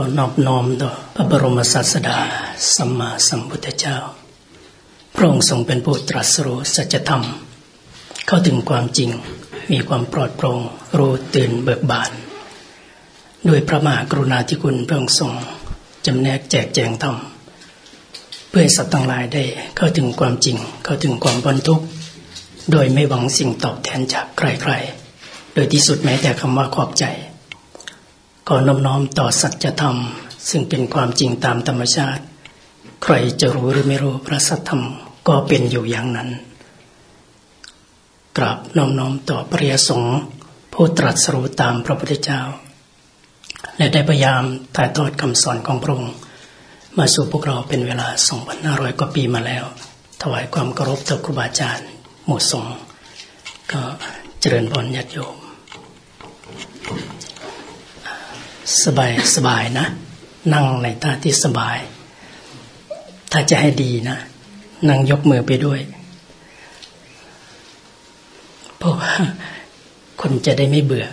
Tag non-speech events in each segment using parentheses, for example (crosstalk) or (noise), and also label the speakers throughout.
Speaker 1: อนอบน้อมต่อพระบรมศาสดาสัมมาสัมพุทธเจ้า พระองค์ทรงเป็นผู้ตรัสรู้สัจธรรม เข้าถึงความจริงมีความปลอดโปร่งรู้ตื่นเบิกบาน ด้วยพระมหากรุณาธิคุณพระองค์ทรงจำแนกแจกแจงธรรม เพื่อสัตว์ทั้งหลายได้เข้าถึงความจริงเข้าถึงความบรรทุกโดยไม่หวังสิ่งตอบแทนจากใครๆ โดยที่สุดแม้แต่คำว่าขอบใจ ขอน้อมน้อมต่อสัจธรรม ซึ่งเป็นความจริงตามธรรมชาติ ใครจะรู้หรือไม่รู้พระสัทธรรมก็เป็นอยู่อย่างนั้น กราบน้อมน้อมต่อพระยสงฆ์ผู้ตรัสรู้ตามพระพุทธเจ้า และได้พยายามถ่ายทอดคำสอนของพระองค์มาสู่พวกเราเป็นเวลา 2,500 กว่าปีมาแล้ว ถวายความเคารพต่อครูบาอาจารย์ หมู่สงฆ์ก็เจริญพรญาติโยม สบายสบายนะ นั่งในท่าที่สบาย ถ้าจะให้ดีนะ นั่งยกมือไปด้วยเพราะว่าคนจะได้ไม่เบื่อ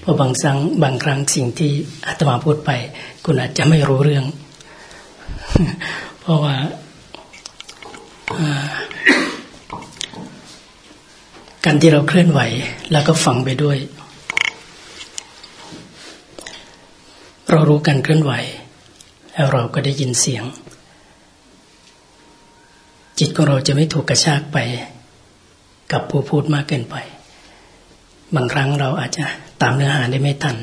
Speaker 1: เพราะบางครั้งบางครั้งสิ่งที่อาตมาพูดไป คุณอาจจะไม่รู้เรื่อง เพราะว่าการที่เราเคลื่อนไหว แล้วก็ฟังไปด้วย เรารู้การเคลื่อนไหว แล้วเราก็ได้ยินเสียง จิตของเราจะไม่ถูกกระชากไป กับผู้พูดมากเกินไป บางครั้งเราอาจจะตามเนื้อหาได้ไม่ทัน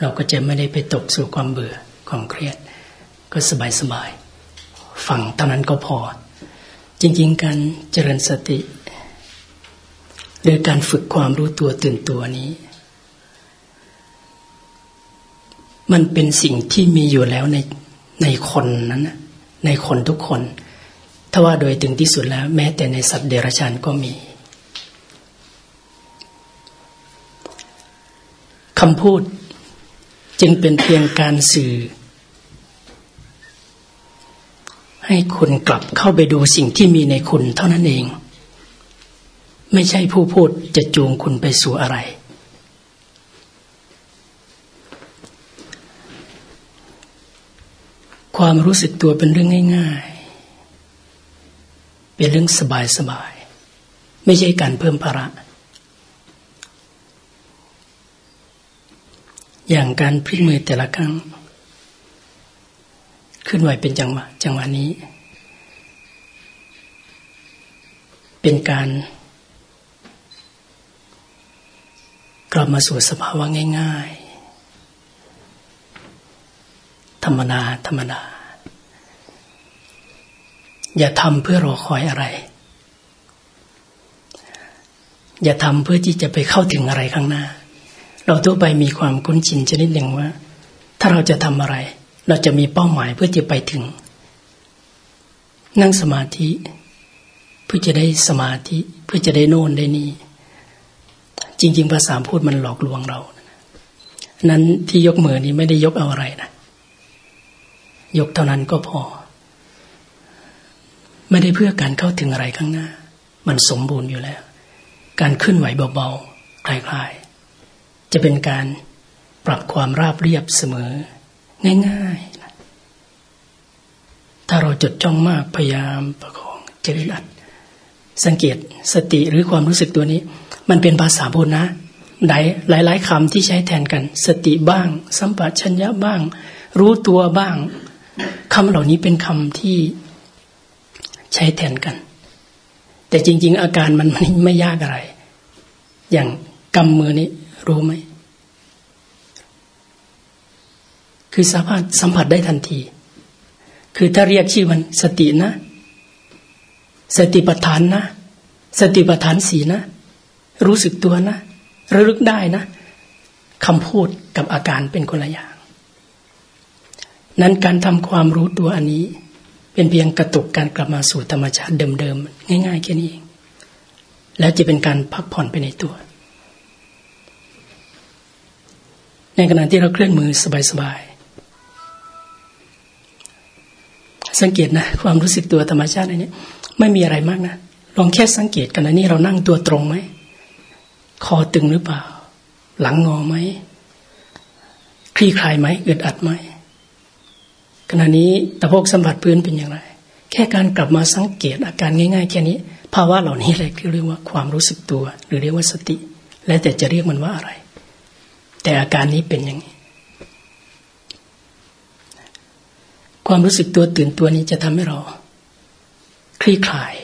Speaker 1: เราก็จะไม่ได้ไปตกสู่ความเบื่อความเครียด ก็สบายสบายฟังเท่านั้นก็พอ จริง ๆ การเจริญสติ หรือการฝึกความรู้ตัวตื่นตัวนี้ มันเป็นสิ่งที่มีอยู่แล้วในในคนนั้นในคนทุกคน ถ้าว่าโดยถึงที่สุดแล้ว แม้แต่ในสัตว์เดรัจฉานก็มีคำพูดจึงเป็นเพียงการสื่อ ให้คุณกลับเข้าไปดูสิ่งที่มีในคุณเท่านั้นเอง ไม่ใช่ผู้พูดจะจูงคุณไปสู่อะไร ความรู้สึกตัวเป็นเรื่องง่าย ๆ เป็นเรื่องสบายๆ ไม่ใช่การเพิ่มภาระ อย่างการพลิกมือแต่ละครั้ง ขึ้นไหวเป็นจังหวะจังหวะนี้ เป็นการ กลับมาสู่สภาวะง่าย ๆ ธรรมดาธรรมดา อย่าทำเพื่อรอคอยอะไร อย่าทำเพื่อที่จะไปเข้าถึงอะไรข้างหน้า เราทั่วไปมีความคุ้นชินชนิดหนึ่งว่า ถ้าเราจะทำอะไร เราจะมีเป้าหมายเพื่อจะไปถึง นั่งสมาธิ เพื่อจะได้สมาธิ เพื่อจะได้โน่นได้นี่ จริง ๆ ภาษาพูดมันหลอกลวงเรานั้นที่ยกมือนี้ไม่ได้ยกเอาอะไรนะ ยกเท่านั้นก็พอ ไม่ได้เพื่อการเข้าถึงอะไรข้างหน้า มันสมบูรณ์อยู่แล้ว การขึ้นไหวเบาๆคลายๆ จะเป็นการปรับความราบเรียบเสมอ ง่ายๆ ถ้าเราจดจ้องมากพยายามประคองจะได้อัดสังเกตสติหรือความรู้สึกตัวนี้ มันเป็นภาษาพุทธนะหลายหลายๆคำที่ใช้แทนกัน สติบ้าง สัมปชัญญะบ้าง รู้ตัวบ้าง คำเหล่านี้เป็นคำที่ใช้แทนกัน แต่จริง ๆ อาการมันไม่ยากอะไร อย่างกำมือนี้รู้ไหม คือสามารถสัมผัสได้ทันที คือถ้าเรียกชื่อมันสตินะ สติปัฏฐานนะ สติปัฏฐานสีนะ รู้สึกตัวนะ ระลึกได้นะคำพูดกับอาการเป็นคนละอย่าง นั้นการทำความรู้ตัวอันนี้ เป็นเพียงกระตุกการกลับมาสู่ธรรมชาติเดิมๆง่ายๆแค่นี้เองแล้วจะเป็นการพักผ่อนไปในตัว ในขณะที่เราเคลื่อนมือสบายๆสังเกตนะ ความรู้สึกตัวธรรมชาติอันนี้ไม่มีอะไรมากนะลองแค่สังเกตกันนะนี่เรานั่งตัวตรงไหมคอตึงหรือเปล่า หลังงอไหมคลี่คลายไหมอึดอัดไหม ขณะนี้ตะโพกสัมผัสพื้นเป็นอย่างไร แค่การกลับมาสังเกตอาการง่ายๆ แค่นี้ ภาวะเหล่านี้แหละที่เรียกว่าความรู้สึกตัว หรือเรียกว่าสติ และแต่จะเรียกมันว่าอะไร แต่อาการนี้เป็นอย่างนี้ ความรู้สึกตัวตื่นตัวนี้จะทำให้เรา คลี่คลาย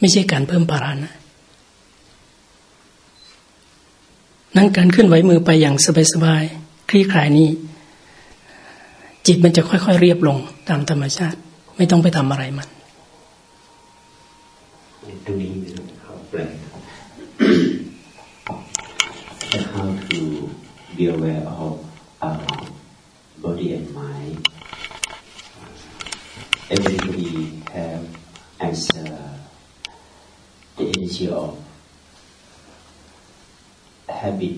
Speaker 1: ไม่ใช่การเพิ่มภาระนะนั่งการเคลื่อนไหวมือไปอย่างสบายๆคลี่คลายนี้ จิตมันจะค่อยๆเรียบลงตามธรรมชาติ ไม่ต้องไปทำอะไรมัน
Speaker 2: ตรงนี้เขาแปล how to be aware of our body and mind everybody have as uh, the energy of habit,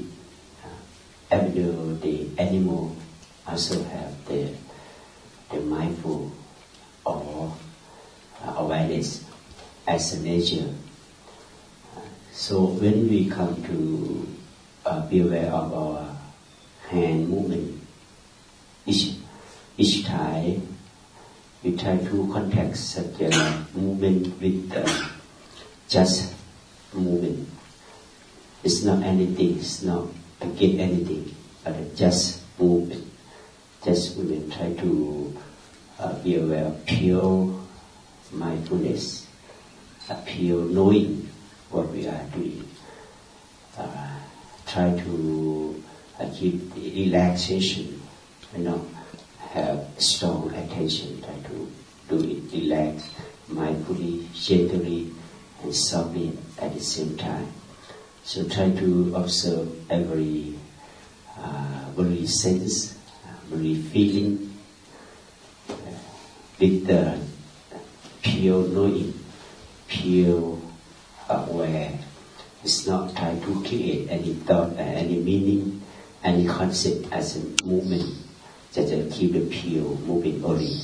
Speaker 2: uh, even though the animal also have the, the mindful or uh, awareness as a nature. Uh, so when we come to uh, be aware of our hand movement, each, each time we try to contact such a movement with uh, just movement it's not anything, it's not against anything, but just move, just we will try to uh, be aware of pure mindfulness, a pure knowing what we are doing. Uh, try to achieve relaxation, you know, have strong attention, try to do it relax, mindfully, gently, and softly at the same time. So try to observe every uh, every sense, every feeling uh, with the pure knowing, pure aware. It's not trying to create any thought, any meaning, any concept as a movement. Just keep the pure moving only.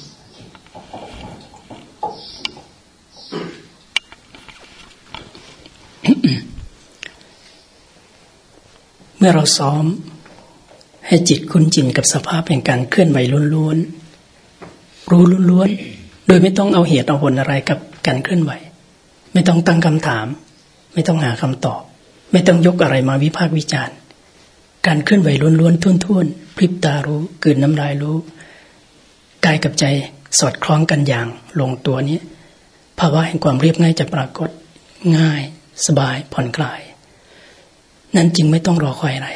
Speaker 1: มื่อเราซ้อม (coughs) ให้จิตคุ้นจินกับสภาพแห่งการเคลื่อนไหวล้วนๆ รู้ล้วนๆ โดยไม่ต้องเอาเหตุเอาผลอะไรกับการเคลื่อนไหว ไม่ต้องตั้งคำถาม ไม่ต้องหาคำตอบ ไม่ต้องยกอะไรมาวิพากษ์วิจารณ์ การเคลื่อนไหวล้วนๆทุ่นๆ พริบตารู้กืนน้ำลายรู้กายกับใจสอดคล้องกันอย่างลงตัวนี้ ภาวะแห่งความเรียบง่ายจะปรากฏง่าย สบายผ่อนคลาย นั้นจึงไม่ต้องรอคอยอะไร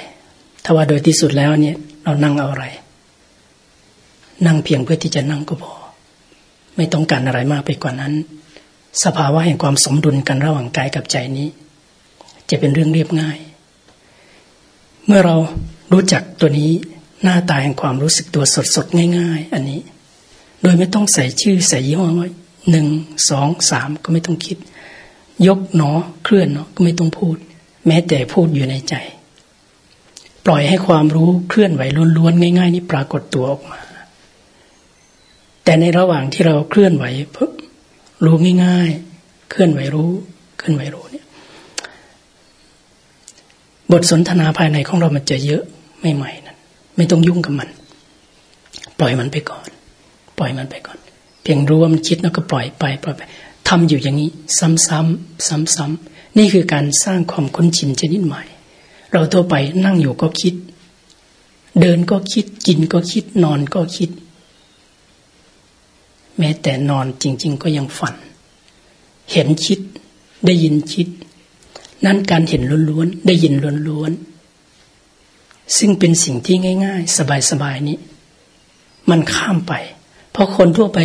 Speaker 1: ถ้าว่าโดยที่สุดแล้วเนี่ย เรานั่งเอาอะไร นั่งเพียงเพื่อที่จะนั่งก็พอ ไม่ต้องการอะไรมากไปกว่านั้น สภาวะแห่งความสมดุลกันระหว่างกายกับใจนี้ จะเป็นเรื่องเรียบง่าย เมื่อเรารู้จักตัวนี้หน้าตาแห่งความรู้สึกตัวสดๆง่าย ๆ อันนี้ โดยไม่ต้องใส่ชื่อใส่ยี่ห้อว่าหนึ่งสองสามก็ไม่ต้องคิด ยกหนอเคลื่อนเนาะก็ไม่ต้องพูด แม้แต่พูดอยู่ในใจ ล่อยให้ความรู้เคลื่อนไหวล้วนๆง่ายๆ นี่ปรากฏตัวออกมา แต่ในระหว่างที่เราเคลื่อนไหวปุ๊บรู้ง่าย ๆ เคลื่อนไหวรู้ เคลื่อนไหวรู้เนี่ย บทสนทนาภายในของเรามันจะเยอะไม่ใหม่นั้นไม่ต้องยุ่งกับมัน ปล่อยมันไปก่อน ปล่อยมันไปก่อน เพียงรู้ว่ามันคิดแล้วก็ปล่อยไปปล่อยไปทำอยู่อย่างนี้ ซ้ำๆซ้ำๆนี่คือการสร้างความคุ้นชินชนิดใหม่ เราตัวไปนั่งอยู่ก็คิด เดินก็คิดกินก็คิดนอนก็คิด แม้แต่นอนจริง ๆ ก็ยังฝัน เห็นคิดได้ยินคิด นั่นการเห็นล้วนๆได้ยินล้วนๆซึ่งเป็นสิ่งที่ง่าย ๆ สบายๆนี้ มันข้ามไป เพราะคนทั่วไป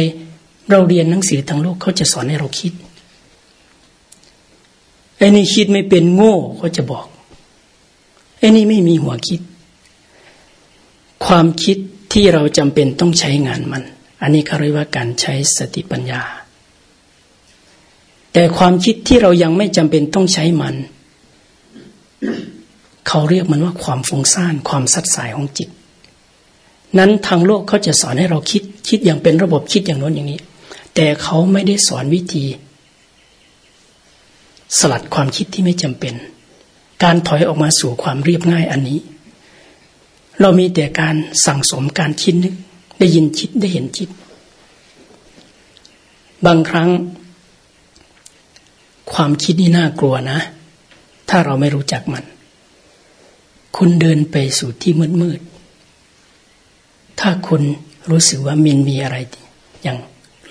Speaker 1: เราเรียนหนังสือทางโลกเขาจะสอนให้เราคิดไอ้นี่คิดไม่เป็นโง่เขาจะบอก ไอ้นี่ไม่มีหัวคิด ความคิดที่เราจำเป็นต้องใช้งานมัน อันนี้เขาเรียกว่าการใช้สติปัญญา แต่ความคิดที่เรายังไม่จำเป็นต้องใช้มัน เขาเรียกมันว่าความฟุ้งซ่านความสัดสายของจิต นั้นทางโลกเขาจะสอนให้เราคิดคิดอย่างเป็นระบบคิดอย่างน้นอย่างนี้ แต่เขาไม่ได้สอนวิธี สลัดความคิดที่ไม่จำเป็น การถอยออกมาสู่ความเรียบง่ายอันนี้ เรามีแต่การสั่งสมการคิดนึก ได้ยินคิดได้เห็นคิด บางครั้ง ความคิดนี่น่ากลัวนะ ถ้าเราไม่รู้จักมัน คุณเดินไปสู่ที่มืดมืดถ้าคุณรู้สึกว่ามินมีอะไร อย่าง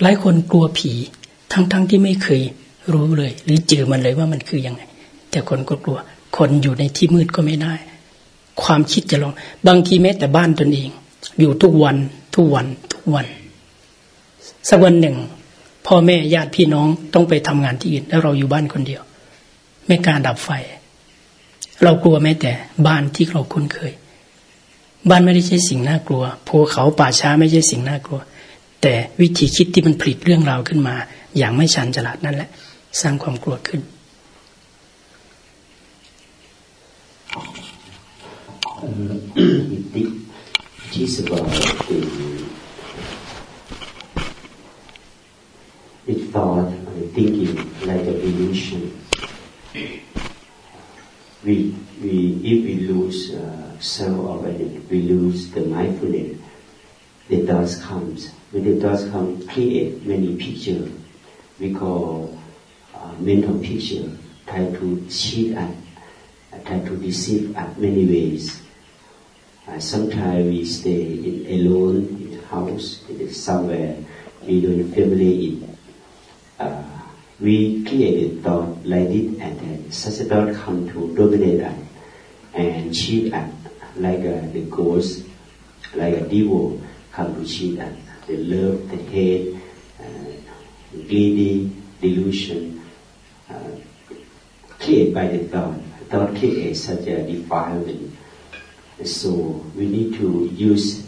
Speaker 1: หลายคนกลัวผี ทั้งๆทที่ไม่เคยรู้เลย หรือเจอมันเลยว่ามันคือยังไง แต่คนก็กลัว คนอยู่ในที่มืดก็ไม่ได้ ความคิดจะลอง บางทีแม้แต่บ้านตนเอง อยู่ทุกวันทุกวันทุกวัน สักวันหนึ่ง พ่อแม่ญาติพี่น้องต้องไปทำงานที่อื่น แล้วเราอยู่บ้านคนเดียว ไม่กล้าดับไฟ เรากลัวแม้แต่บ้านที่เราคุ้นเคย บ้านไม่ได้ใช่สิ่งน่ากลัวภูเขาป่าช้าไม่ใช่สิ่งน่ากลัว แต่วิธีคิดที่มันผลิตเรื่องราวขึ้นมา อย่างไม่ชันฉลาดนั่นแหละ สร้างความกลัวขึ้น
Speaker 2: it is about the, thought and thinking like a illusion. We, we, if we lose uh, self-awareness, we lose the mindfulness, the dust comes. When the dust come, create many pictures. We call uh, mental picture, try to cheat us, try to deceive us many ways. Uh, sometimes we stay in, alone in a house, in somewhere, we don't family in. Uh, we create a thought like this and then such a thought come to dominate us and cheat us like a, the ghost, like a devil come to cheat us. The love, the hate, uh, greedy, delusion, uh, created by the thought. Thought creates such a defilement so we need to use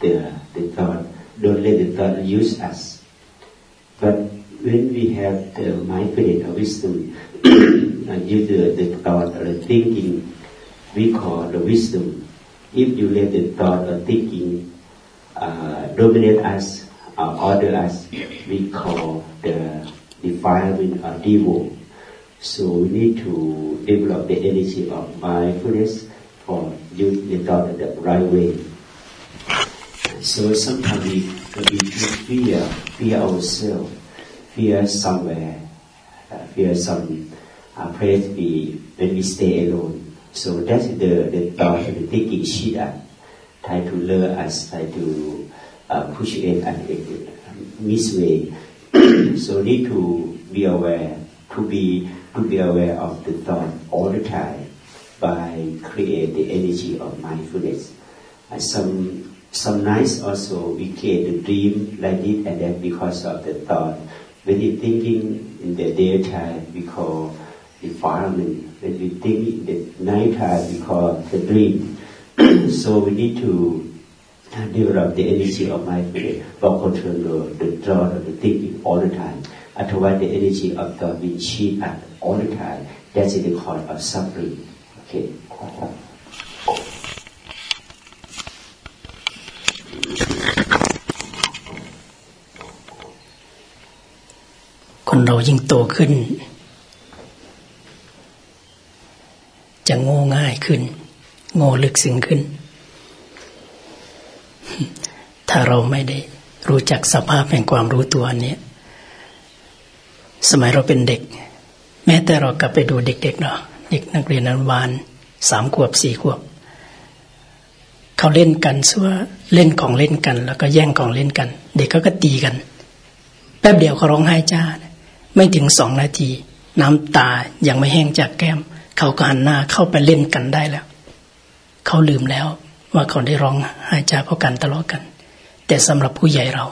Speaker 2: the, the thought. Don't let the thought use us. But when we have the mindfulness or wisdom, (coughs) use the, the thought or the thinking, we call the wisdom. If you let the thought or thinking uh, dominate us or order us, we call the defilement or evil. So we need to develop the energy of mindfulness or use the thought the right way. So sometimes we, we fear, fear ourselves, fear somewhere, uh, fear some uh, place we, when we stay alone. So that's the, the thought, the thinking cheat us, try to lure us, try to uh, push it and it, uh, misway. (coughs) so need to be aware, to be to be aware of the thought all the time by create the energy of mindfulness. And some some nights also we create a dream like it, and then because of the thought, when you thinking in the daytime, we call environment. When we think in the nighttime, we call the dream. (clears throat) so we need to develop the energy of mindfulness, but control the thought of the thinking all the time. Otherwise, the energy of thought will cheat us all the time. That's the cause of suffering.
Speaker 1: คนเรายิ่งโตขึ้น จะโง่ง่ายขึ้น โง่ลึกซึ้งขึ้น ถ้าเราไม่ได้รู้จักสภาพแห่งความรู้ตัวนี้สมัยเราเป็นเด็ก แม้แต่เรากลับไปดูเด็กๆเนาะ เด็กนักเรียนอนุบาลสามขวบสี่ขวบเขาเล่นกันซัวเล่นของเล่นกัน แล้วก็แย่งของเล่นกัน เด็กเขาก็ตีกัน แป๊บเดียวเขาร้องไห้จ้า ไม่ถึงสองนาที น้ำตายังไม่แห้งจากแก้ม เขาก็หันหน้าเข้าไปเล่นกันได้แล้ว เขาลืมแล้วว่าเขาได้ร้องไห้จ้าเพราะกันทะเลาะกัน แต่สำหรับผู้ใหญ่เรา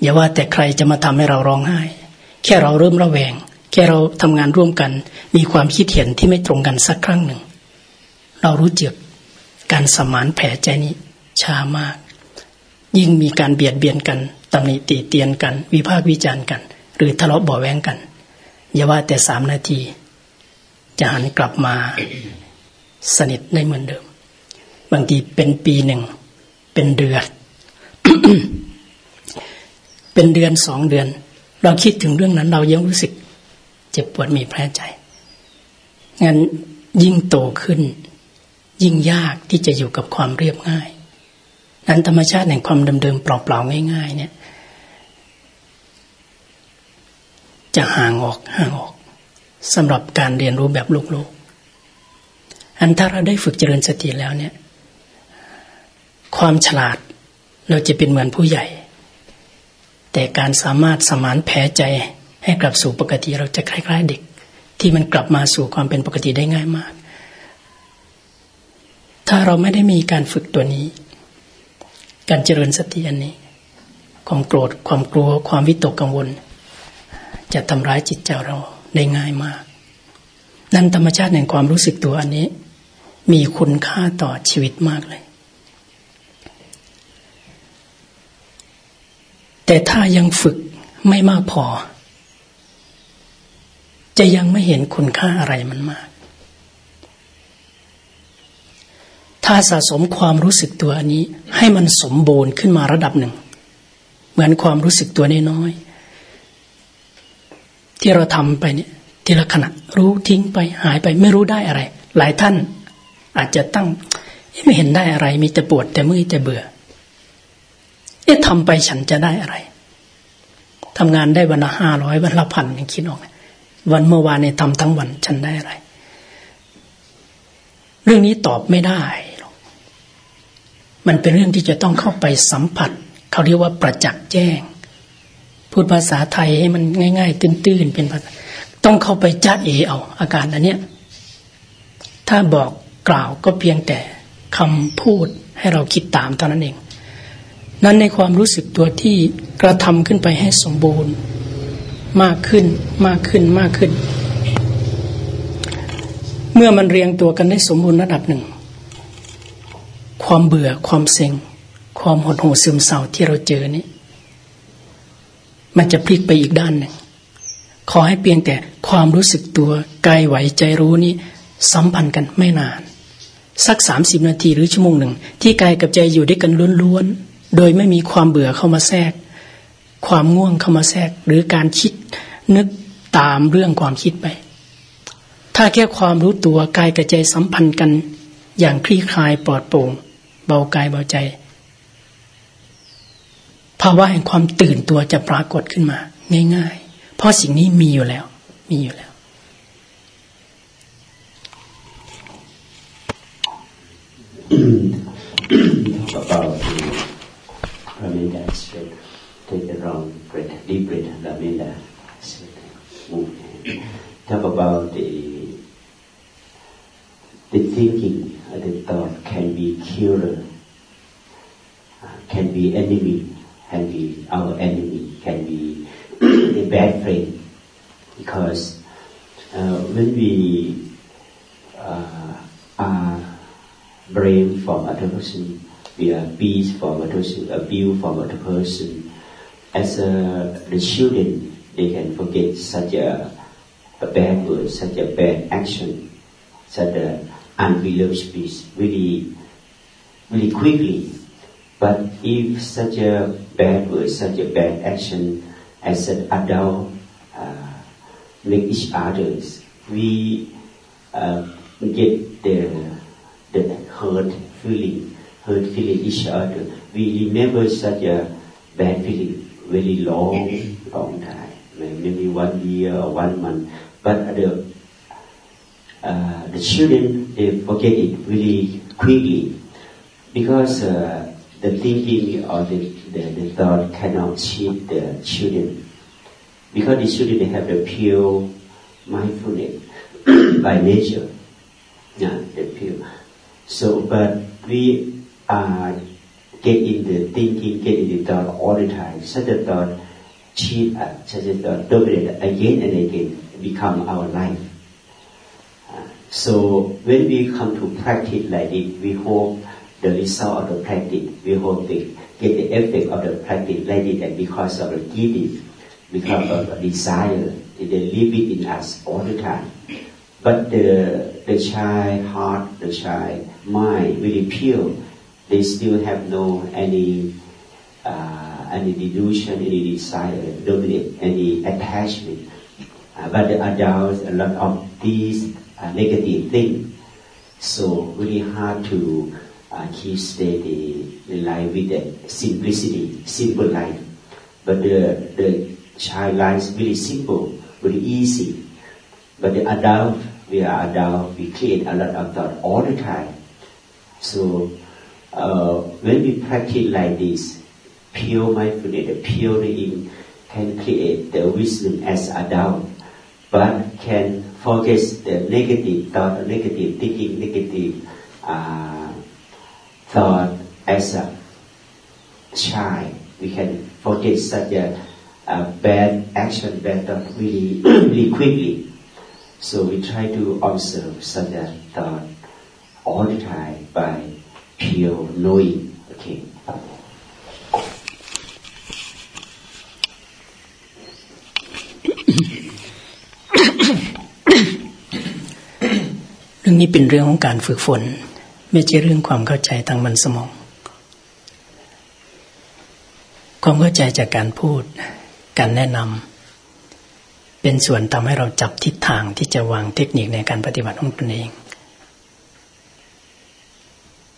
Speaker 1: อย่าว่าแต่ใครจะมาทำให้เราร้องไห้ แค่เราเริ่มระแวง แค่เราทำงานร่วมกัน มีความคิดเห็นที่ไม่ตรงกันสักครั้งหนึ่ง เรารู้จักการสมานแผลใจนี้ช้ามาก ยิ่งมีการเบียดเบียนกันตำหนิตีเตียนกัน วิพากษ์วิจารณ์กัน หรือทะเลาะเบาแวงกันอย่าว่าแต่สามนาที จะหันกลับมาสนิทได้เหมือนเดิม บางทีเป็นปีหนึ่ง เป็นเดือน เป็นเดือนสองเดือน เราคิดถึงเรื่องนั้น เรายังรู้สึก จ็บปวดมีแผลใจ งั้นยิ่งโตขึ้น ยิ่งยากที่จะอยู่กับความเรียบง่าย นั้นธรรมชาติแห่งความเดิมๆเปล่าๆง่าย ๆ เนี่ย จะห่างออกห่างออกสำหรับการเรียนรู้แบบโลกโลกอันถ้าเราได้ฝึกเจริญสติแล้วเนี่ย ความฉลาดเราจะเป็นเหมือนผู้ใหญ่ แต่การสามารถสมานแผลใจ ให้กลับสู่ปกติเราจะคล้ายๆเด็ก ที่มันกลับมาสู่ความเป็นปกติได้ง่ายมาก ถ้าเราไม่ได้มีการฝึกตัวนี้ การเจริญสติอันนี้ ความโกรธความกลัวความวิตกกังวล จะทำร้ายจิตใจเราได้ง่ายมาก นั่นธรรมชาติแห่งความรู้สึกตัวอันนี้ มีคุณค่าต่อชีวิตมากเลยแต่ถ้ายังฝึกไม่มากพอ จะยังไม่เห็นคุณค่าอะไรมันมาก ถ้าสะสมความรู้สึกตัวอันนี้ ให้มันสมบูรณ์ขึ้นมาระดับหนึ่ง เหมือนความรู้สึกตัวน้อยๆที่เราทำไปเนี่ยทีละขณะรู้ทิ้งไปหายไปไม่รู้ได้อะไร หลายท่านอาจจะตั้งไม่เห็นได้อะไร มีแต่ปวดแต่เมื่อยแต่เบื่อเอ๊ะทำไปฉันจะได้อะไรทำงานได้วันละห้าร้อยวันละพันยังคิดออก วันเมื่อวานเนี่ยทำทั้งวันฉันได้อะไร เรื่องนี้ตอบไม่ได้หรอกมันเป็นเรื่องที่จะต้องเข้าไปสัมผัส เขาเรียกว่าประจักษ์แจ้ง พูดภาษาไทยให้มันง่าย ๆ ตื้นๆเป็นภาษาต้องเข้าไปจ้าเอเอา อาการอันเนี้ยถ้าบอกกล่าวก็เพียงแต่คำพูดให้เราคิดตามเท่านั้นเอง นั้นในความรู้สึกตัวที่กระทำขึ้นไปให้สมบูรณ์ มากขึ้นมากขึ้นมากขึ้น เมื่อมันเรียงตัวกันได้สมบูรณ์ระดับหนึ่ง ความเบื่อความเซ็ง ความหดหู่ซึมเศร้าที่เราเจอนี้มันจะพลิกไปอีกด้านหนึ่ง ขอให้เพียงแต่ความรู้สึกตัวกายไหวใจรู้นี้สัมพันธ์กันไม่นาน สักสามสิบนาทีหรือชั่วโมงหนึ่ง ที่กายกับใจอยู่ด้วยกันล้วนๆ โดยไม่มีความเบื่อเข้ามาแทรก ความง่วงเข้ามาแทรก หรือการคิดนึกตามเรื่องความคิดไป ถ้าแค่ความรู้ตัวกายกับใจสัมพันธ์กัน อย่างคลี่คลายปลอดโปร่ง เบากายเบาใจ ภาวะแห่งความตื่นตัวจะปรากฏขึ้นมา ง่าย ๆ เพราะสิ่งนี้มีอยู่แล้ว มีอยู่แล้ว
Speaker 2: talk about the Ramenda straight. Take the wrong breath, deep breath, Ramenda. Move. Talk about the the thinking, uh, the thought can be killer, uh, can be enemy, can be our enemy, can be (coughs) a bad friend because uh, when we uh, are blame for other person, we are beat for other person, abuse from other person. As a, the children, they can forget such a, a bad word, such a bad action, such a unbeloved speech really, really quickly. But if such a bad word, such a bad action as an adult uh, make each other, we uh, get the the hurt feeling, hurt feeling each other. We remember such a bad feeling very long, long time, maybe one year or one month. But the uh, the children they forget it really quickly because uh, the thinking or the the, the thought cannot cheat the children. Because the children they have the pure mindfulness (coughs) by nature. Yeah, the pure. So, but we are get in the thinking, get in the thought all the time. Such a thought cheat us, such a thought dominate again and again, become our life. Uh, so when we come to practice like it, we hope the result of the practice, we hope the get the effect of the practice like it and because of the giving, because of the desire, they live it in us all the time. But the the child heart, the child mind, really pure, they still have no any uh, any delusion, any desire, dominate, any attachment. Uh, but the adults, a lot of these uh, negative things. So really hard to uh, keep steady the life with the simplicity, simple life. But the, the child life is very simple. pretty easy. But the adult, we are adult, we create a lot of thought all the time. So uh, when we practice like this, pure mindfulness, pure in can create the wisdom as a adult, but can focus the negative thought, negative thinking, negative uh, thought as a child. We can forget such a, a bad action, bad thought really, (clears throat) really quickly. So we try to observe such a thought all the time by pure knowing. Okay.
Speaker 1: เรื่องนี้เป็นเรื่องของการฝึกฝน ไม่ใช่เรื่องความเข้าใจทางมันสมอง ความเข้าใจจากการพูด การแนะนำเป็นส่วนทำให้เราจับทิศทางที่จะวางเทคนิคในการปฏิบัติของตนเอง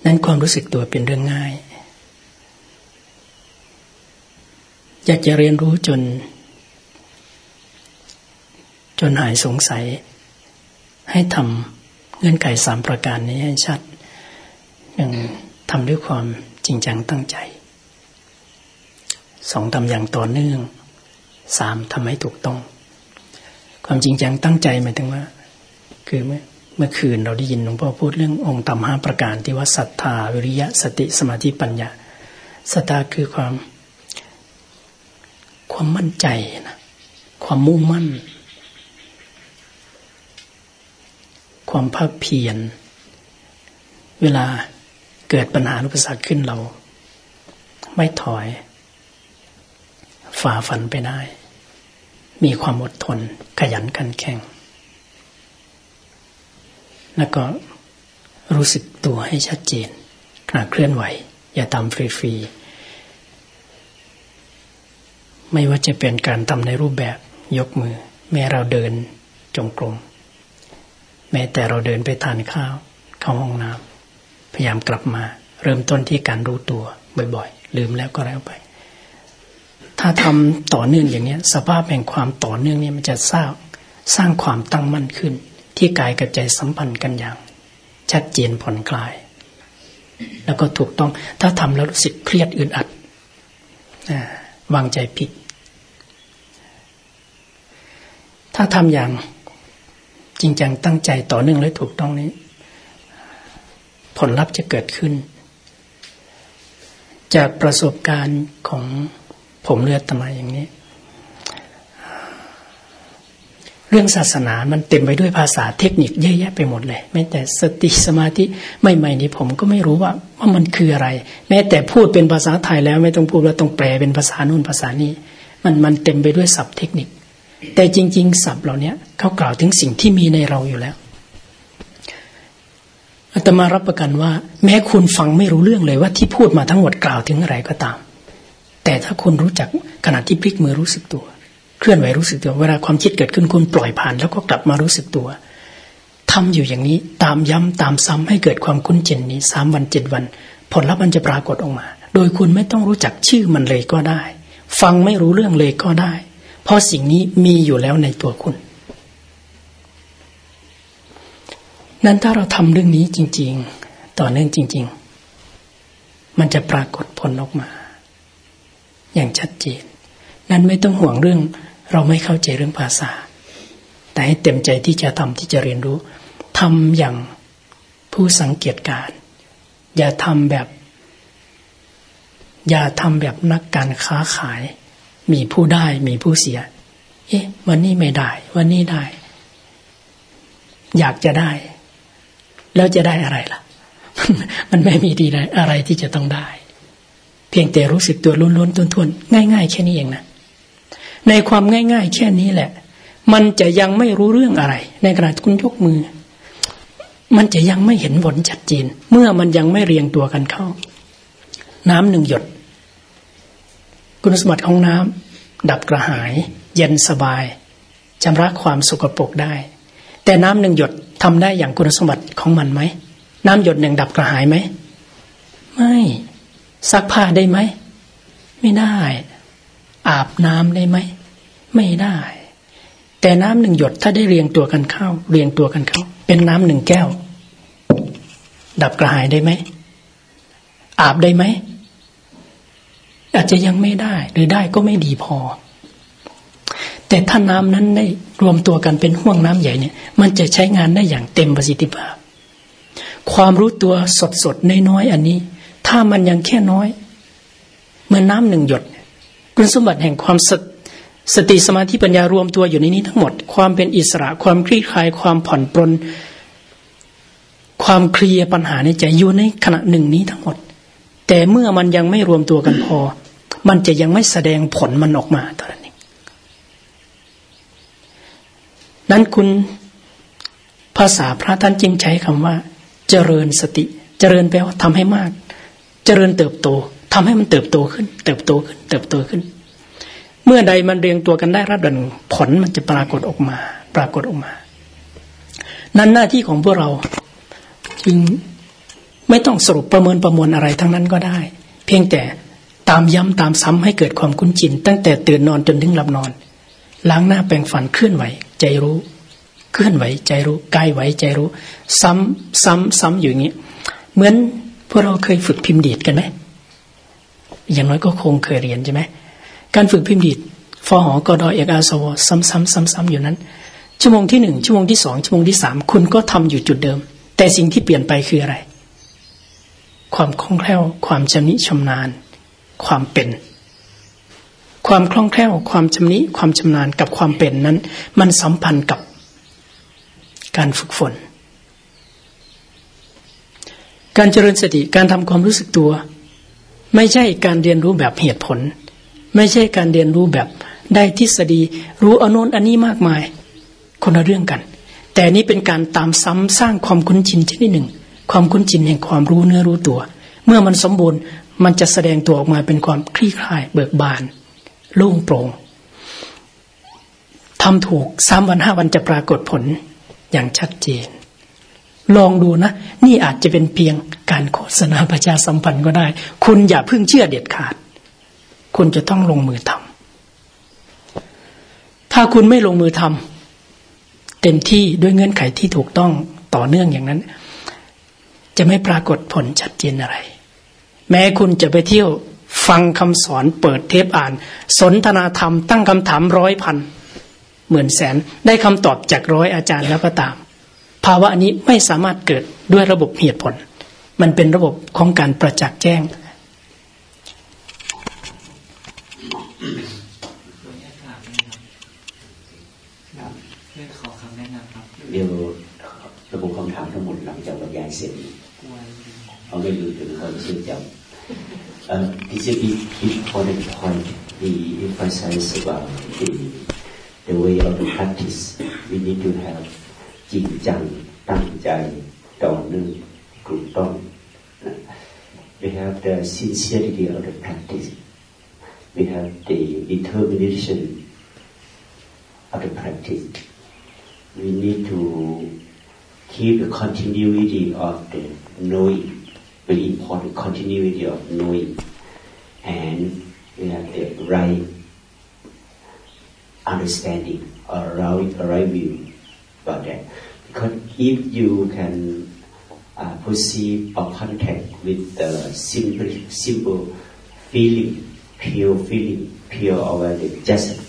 Speaker 1: นั้นความรู้สึกตัวเป็นเรื่องง่าย อยากจะเรียนรู้จน จนหายสงสัย ให้ทำเงื่อนไขสามประการนี้ให้ชัดหนึ่งทำด้วยความจริงจังตั้งใจสองทำอย่างต่อเนื่องสามทำให้ถูกต้อง ความจริงจังตั้งใจหมายถึงว่า คือเมื่อ เมื่อคืนเราได้ยินหลวงพ่อพูดเรื่ององค์ธรรมห้าประการที่ว่าศรัทธาวิริยะสติสมาธิปัญญาศรัทธาคือความ ความมั่นใจนะความมุ่งมั่น ความภาคเพียรเวลาเกิดปัญหาอุปสรรคขึ้นเรา ไม่ถอย ฝ่าฟันไปได้ มีความอดทนขยันขันแข็ง แล้วก็รู้สึกตัวให้ชัดเจนขณะเคลื่อนไหว อย่าทำฟรีๆไม่ว่าจะเป็นการทำในรูปแบบยกมือ แม้เราเดินจงกรมแม้แต่เราเดินไปทานข้าว เข้าห้องน้ำพยายามกลับมา เริ่มต้นที่การรู้ตัวบ่อยๆ ลืมแล้วก็แล้วไป ถ้าทำต่อเนื่องอย่างนี้สภาพแห่งความต่อเนื่องนี้มันจะสร้างสร้างความตั้งมั่นขึ้น ที่กายกับใจสัมพันธ์กันอย่าง ชัดเจนผ่อนคลาย แล้วก็ถูกต้อง ถ้าทำแล้วรู้สึกเครียดอึดอัดวางใจผิด ถ้าทำอย่างจริงจังตั้งใจต่อเนื่องและถูกต้องนี้ ผลลัพธ์จะเกิดขึ้น จากประสบการณ์ของผมเลือดตมาอย่างนี้ เรื่องศาสนามันเต็มไปด้วยภาษาเทคนิคเยอะแยะไปหมดเลย แม้แต่สติสมาธิไม่ใหม่นี้ผมก็ไม่รู้ว่าว่ามันคืออะไร แม้แต่พูดเป็นภาษาไทยแล้วไม่ต้องพูดแล้วต้องแปลเป็นภาษานู่นภาษานี้ มันมันเต็มไปด้วยศัพท์เทคนิค แต่จริง ๆ ศัพท์เหล่านี้เขากล่าวถึงสิ่งที่มีในเราอยู่แล้วอาตมารับประกันว่า แม้คุณฟังไม่รู้เรื่องเลยว่าที่พูดมาทั้งหมดกล่าวถึงอะไรก็ตาม แต่ถ้าคุณรู้จักขณะที่พลิกมือรู้สึกตัว เคลื่อนไหวรู้สึกตัว เวลาความคิดเกิดขึ้นคุณปล่อยผ่าน แล้วก็กลับมารู้สึกตัวทำอยู่อย่างนี้ตามย้ำตามซ้ำให้เกิดความคุ้นเจนนี้สามวันเจ็ดวัน ผลลัพธ์มันจะปรากฏออกมา โดยคุณไม่ต้องรู้จักชื่อมันเลยก็ได้ ฟังไม่รู้เรื่องเลยก็ได้ เพราะสิ่งนี้มีอยู่แล้วในตัวคุณ นั้นถ้าเราทำเรื่องนี้จริง ๆ ต่อเนื่องจริง ๆ มันจะปรากฏผลออกมา อย่างชัดเจนนั้นไม่ต้องห่วงเรื่อง เราไม่เข้าใจเรื่องภาษา แต่ให้เต็มใจที่จะทำที่จะเรียนรู้ทำอย่างผู้สังเกตการ อย่าทำแบบ อย่าทำแบบนักการค้าขาย มีผู้ได้มีผู้เสีย เอ๊ะ วันนี้ไม่ได้ วันนี้ได้ อยากจะได้ แล้วจะได้อะไรล่ะ มันไม่มีดีอะไรที่จะต้องได้ เพียงแต่รู้สึกตัวล้วนๆทุนๆง่าย ๆ แค่นี้เองนะ ในความง่าย ๆ แค่นี้แหละ มันจะยังไม่รู้เรื่องอะไร ในขณะคุณยกมือ มันจะยังไม่เห็นผลชัดเจนเมื่อมันยังไม่เรียงตัวกันเข้า น้ำหนึ่งหยด คุณสมบัติของน้ำดับกระหาย เย็นสบายชำระความสกปรกได้ แต่น้ำหนึ่งหยดทำได้อย่างคุณสมบัติของมันไหมน้ำหยดหนึ่งดับกระหายไหมไม่ซักผ้าได้ไหม ไม่ได้ อาบน้ำได้ไหม ไม่ได้ แต่น้ำหนึ่งหยดถ้าได้เรียงตัวกันเข้า เรียงตัวกันเข้า เป็นน้ำหนึ่งแก้ว ดับกระหายได้ไหม อาบได้ไหม อาจจะยังไม่ได้ หรือได้ก็ไม่ดีพอ แต่ถ้าน้ำนั้นได้รวมตัวกันเป็นห่วงน้ำใหญ่เนี่ย มันจะใช้งานได้อย่างเต็มประสิทธิภาพ ความรู้ตัวสดสดน้อยๆอันนี้ ถ้ามันยังแค่น้อยเมื่อน้ำหนึ่งหยดคุณสมบัติแห่งความส สติสมาธิปัญญารวมตัวอยู่ในนี้ทั้งหมด ความเป็นอิสระความคลี่คลายความผ่อนปลนความเคลียร์ปัญหาในใจอยู่ในขณะหนึ่งนี้ทั้งหมด แต่เมื่อมันยังไม่รวมตัวกันพอ มันจะยังไม่แสดงผลมันออกมาตอนนี้นั้นคุณภาษาพระท่านจึงใช้คำว่า เจริญสติ เจริญแปลว่าทำให้มาก เจริญเติบโตทำให้มันเติบโตขึ้น เติบโตขึ้น เติบโตขึ้น เมื่อใดมันเรียงตัวกันได้รับดันผลมันจะปรากฏออกมา ปรากฏออกมา นั้นหน้าที่ของพวกเราจึงไม่ต้องสรุปประเมินประมวลอะไรทั้งนั้นก็ได้ เพียงแต่ตามย้ำตามซ้ำให้เกิดความคุ้นชิน ตั้งแต่ตื่นนอนจนถึงหลับนอน ล้างหน้าแปรงฟันเคลื่อนไหว ใจรู้ เคลื่อนไหว ใจรู้กายไหวใจรู้ ซ้ำซ้ำซ้ำอยู่อย่างนี้ เหมือนพวกเราเคยฝึกพิมพ์ดีดกันไหมอย่างน้อยก็คงเคยเรียนใช่ไหม การฝึกพิมพ์ดีดฟอหอกอดอเอกอาสวซ้ำซ้ำซ้ำซ้ำอยู่นั้น ชั่วโมงที่หนึ่งชั่วโมงที่สองชั่วโมงที่สามคุณก็ทำอยู่จุดเดิม แต่สิ่งที่เปลี่ยนไปคืออะไร ความคล่องแคล่ว ความชำนิชำนาญ ความเป็น ความคล่องแคล่ว ความชำนิความชำนาญกับความเป็นนั้น มันสัมพันธ์กับการฝึกฝน การเจริญสติการทำความรู้สึกตัว ไม่ใช่การเรียนรู้แบบเหตุผล ไม่ใช่การเรียนรู้แบบได้ทฤษฎีรู้อนุนอันนี้มากมาย คนละเรื่องกัน แต่นี้เป็นการตามซ้ำสร้างความคุ้นชินชนิดหนึ่ง ความคุ้นชินแห่งความรู้เนื้อรู้ตัว เมื่อมันสมบูรณ์มันจะแสดงตัวออกมาเป็นความคลี่คลายเบิกบานโล่งโปร่งทำถูกสามวันห้าวันจะปรากฏผลอย่างชัดเจน ลองดูนะ นี่อาจจะเป็นเพียงการโฆษณาประชาสัมพันธ์ก็ได้ คุณอย่าเพิ่งเชื่อเด็ดขาด คุณจะต้องลงมือทำถ้าคุณไม่ลงมือทำเต็มที่ด้วยเงื่อนไขที่ถูกต้องต่อเนื่องอย่างนั้น จะไม่ปรากฏผลชัดเจนอะไร แม้คุณจะไปเที่ยวฟังคำสอนเปิดเทปอ่าน สนทนาธรรมตั้งคำถามร้อยพันหมื่นแสน ได้คำตอบจากร้อยอาจารย์แล้วก็ตาม ภาวะนี้ไม่สามารถเกิดด้วยระบบเหตุผล มันเป็นระบบของการประจักษ์แจ้ง
Speaker 2: เดี๋ยวระบบคำถามทั้งหมดหลังจากบรรยายเสร็จเอาไม่รู้ถึงคนชื่อจำ Uh, this is important point. The emphasize about the, the way of the practice. We need to have จริงจังตั้งใจต่อเนื่องถูกต้อง We have the sincerity of the practice. We have the determination of the practice. we need to keep the continuity of the knowing, very important continuity of knowing, and we have the right understanding or right, right about that. Because if you can uh, perceive or contact with the simple, simple feeling, pure feeling, pure awareness, just,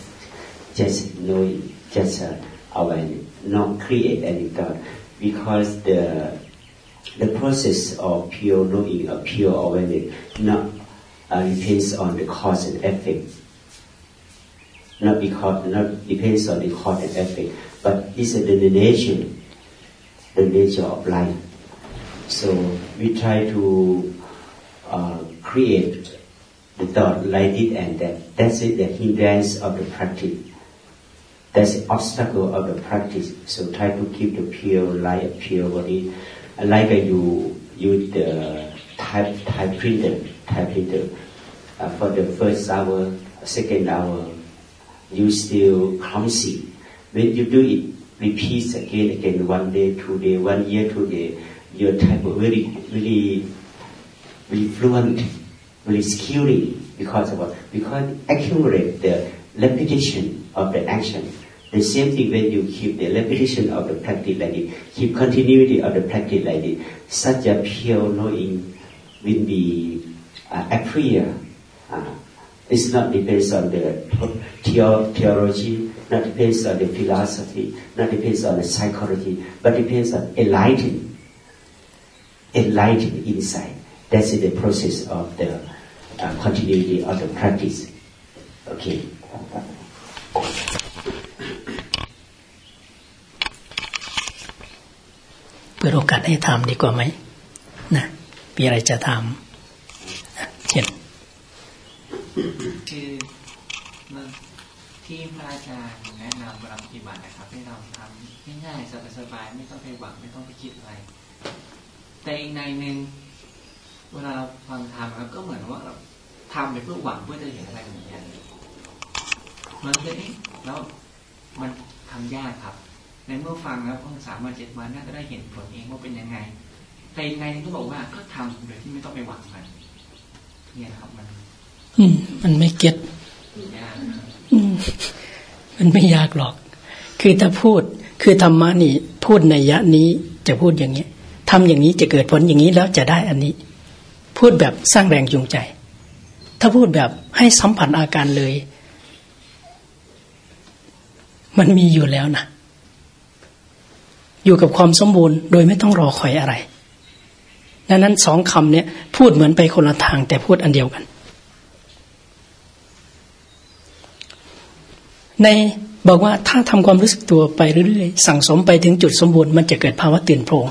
Speaker 2: just knowing, just uh, awareness not create any because the the process of pure knowing or pure awareness not uh, depends on the cause and effect. Not because not depends on the cause and effect, but it's the nature, the nature of life. So we try to uh, create the thought like it and that. That's it, the hindrance of the practice. That's the obstacle of the practice. So try to keep the pure light, pure body. Like you use the type type printer, type printer. Uh, for the first hour, second hour, you still clumsy. When you do it, repeats again, again, one day, two day, one year, two day, your type very, really, really fluent, skilled because of what? Because accumulate the repetition of the action The same thing when you keep the repetition of the practice like this, keep continuity of the practice like this, such a pure knowing will be uh, appear. Uh, it's not depends on the theology, not depends on the philosophy, not depends on the psychology, but depends on enlightened, enlightened insight. That's the process of the uh, continuity of the practice. Okay.
Speaker 1: เปิดโอกาสให้ถามดีกว่าไหมนะมีอะไรจะถามเช่น
Speaker 3: คือที่พระอาจารย์แนะนำเวลาปฏิบัตินะครับ ให้เราทำง่ายๆสบายๆไม่ต้องไปหวังไม่ต้องไปคิดอะไร แต่อีกในหนึ่ง เวลาเราฟังธรรมก็เหมือนว่าเราทำไปเพื่อหวังเพื่อจะเห็นอะไรอย่างเงี้ยมันจะเอ๊ะแล้วมันทำยากครับ ในเมื่อฟังแล้วพอสามวันเจ็ดวันน่าจะได้เห็นผลเองว่าเป็นยังไง แต่อีกในนึงก็บอกว่าก็ทำโดยที่ไม่ต้องไปหวังมันเนี่ยครับมัน
Speaker 1: อืม มันไม่เก็ตมันไม่ยากหรอก คือถ้าพูด คือธรรมะนี่ พูดในยะนี้จะพูดอย่างนี้ทำอย่างนี้จะเกิดผลอย่างนี้แล้วจะได้อันนี้ พูดแบบสร้างแรงจูงใจ ถ้าพูดแบบให้สัมผัสอาการเลย มันมีอยู่แล้วนะอยู่กับความสมบูรณ์ โดยไม่ต้องรอคอยอะไรดังนั้นสองคำเนี่ยพูดเหมือนไปคนละทางแต่พูดอันเดียวกัน ในบอกว่าถ้าทำความรู้สึกตัวไปเรื่อยๆ สั่งสมไปถึงจุดสมบูรณ์มันจะเกิดภาวะตื่นโพลง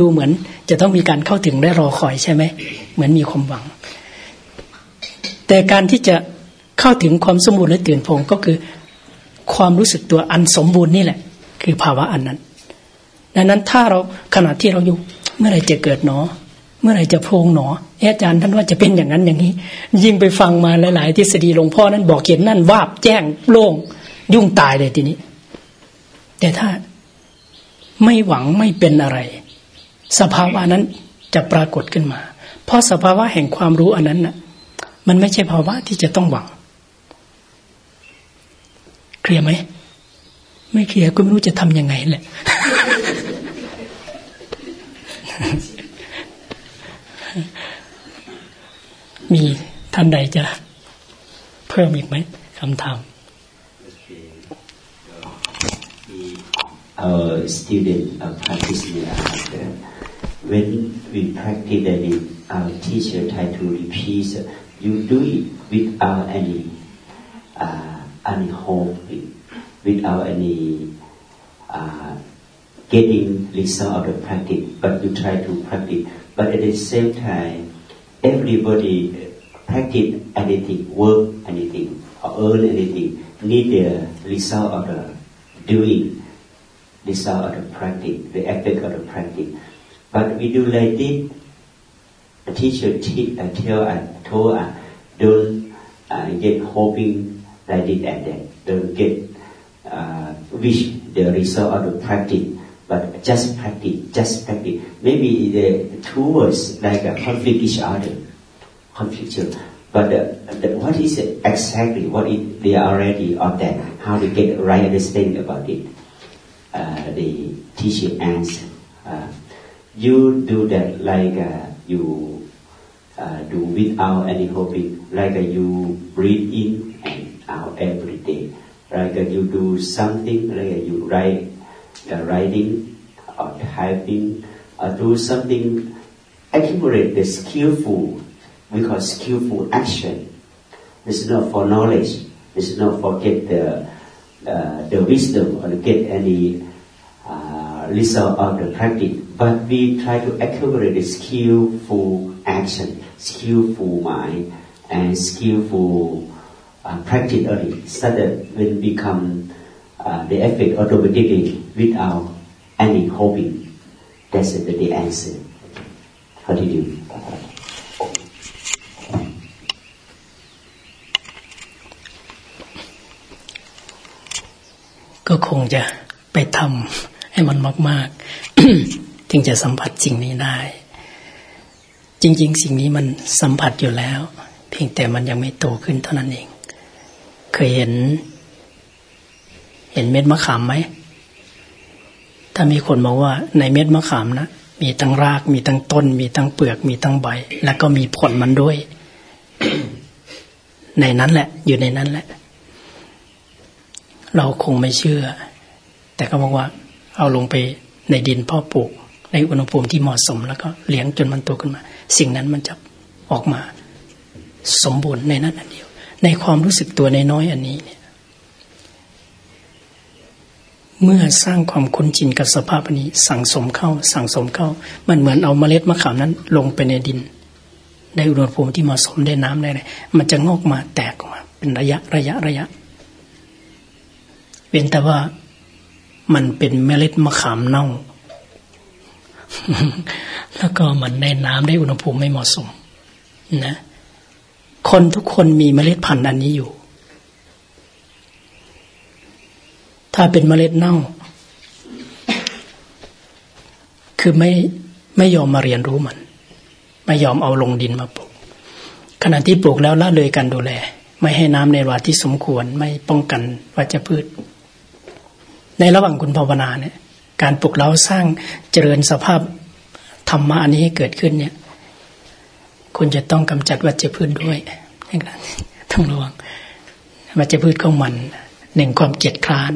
Speaker 1: ดูเหมือนจะต้องมีการเข้าถึงได้รอคอยใช่ไหม เหมือนมีความหวัง แต่การที่จะเข้าถึงความสมบูรณ์และตื่นโพงก็คือความรู้สึกตัวอันสมบูรณ์นี่แหละ คือภาวะอันนั้น ดังนั้นถ้าเราขณะที่เราอยู่ เมื่อไรจะเกิดหนอ เมื่อไรจะโพงหนออาจารย์ท่านว่าจะเป็นอย่างนั้นอย่างนี้ ยิ่งไปฟังมาหลาย ๆ ทฤษฎีหลวงพ่อนั้นบอกเห็นนั่นวาบแจ้งโล่งยุ่งตายเลยทีนี้ แต่ถ้าไม่หวังไม่เป็นอะไร สภาวะนั้นจะปรากฏขึ้นมา เพราะสภาวะแห่งความรู้อันนั้นน่ะ มันไม่ใช่ภาวะที่จะต้องหวัง เคลียร์ไหม ไม่เคลียร์ก็ไม่รู้จะทำยังไงแหละ มีท่านใดจะเพิ่มอีกไหมคำถาม
Speaker 2: our student uh, practitioner When we practice that our teacher try to repeat, you do it without any uh, any without any uh, getting result of the practice, but you try to practice. But at the same time, everybody practice anything, work anything, or earn anything, need the result of the doing result of the practice, the effect of the practice. But we do like this. The teacher te- uh, tell us, told us, don't uh, get hoping like this and that. Don't get uh, wish the result of the practice, but just practice, just practice. Maybe the two words like conflict each other, conflict. But the, the, what is it exactly? What is, they are already of that? How to get right understanding about it? uh, the teaching answer. Uh, you do that like uh, you uh, do without any hoping, like uh, you breathe in and out every day. Like uh, you do something, like you write, writing or typing, or do something, accumulate the skillful, we call skillful action. It's not for knowledge. It's not for get the uh, the wisdom or get any uh, result of the practice, but we try to accumulate the skillful action, skillful mind, and skillful uh, practice early, so that when become uh, the effect automatically without any hoping. That's the, the answer. How do you do?
Speaker 1: ก็คงจะไปทำให้มันมากๆ จึงจะสัมผัสสิ่งนี้ได้ จริง ๆ สิ่งนี้มันสัมผัสอยู่แล้ว เพียงแต่มันยังไม่โตขึ้นเท่านั้นเอง เคยเห็น เห็นเม็ดมะขามไหมถ้ามีคนบอกว่าในเม็ดมะขามนะมีทั้งรากมีทั้งต้น มีทั้งเปลือกมีทั้งใบ แล้วก็มีผลมันด้วย ในนั้นแหละ อยู่ในนั้นแหละ เราคงไม่เชื่อ แต่ก็บอกว่า เอาลงไปในดินพ่อปลูก ในอุณหภูมิที่เหมาะสม แล้วก็เลี้ยงจนมันโตขึ้นมา สิ่งนั้นมันจะออกมาสมบูรณ์ในนั้นอันเดียว ในความรู้สึกตัวในน้อยอันนี้เนี่ยเมื่อสร้างความคุ้นชินกับสภาพนี้ สั่งสมเข้า สั่งสมเข้า มันเหมือนเอาเมล็ดมะขามนั้น ลงไปในดิน ได้อุณหภูมิที่เหมาะสมได้น้ำได้เลยมันจะงอกมาแตกออกมา เป็นระยะระยะระยะ เว้นแต่ว่ามันเป็นเมล็ดมะขามเน่า แล้วก็มันในน้ำได้อุณหภูมิไม่เหมาะสมนะ คนทุกคนมีเมล็ดพันธุ์อันนี้อยู่ ถ้าเป็นเมล็ดเน่า คือไม่ไม่ยอมมาเรียนรู้มัน ไม่ยอมเอาลงดินมาปลูก ขณะที่ปลูกแล้วละเลยการดูแล ไม่ให้น้ำในวาที่สมควร ไม่ป้องกันวัชพืช ในระหว่างคุณภาวนาเนี่ย การปลูกเล้าสร้างเจริญสภาพธรรมะอันนี้ให้เกิดขึ้นเนี่ย คุณจะต้องกำจัดวัชพืชด้วยต้งรวงวัชพืชของมันหนึ่งความเกียดคร้าน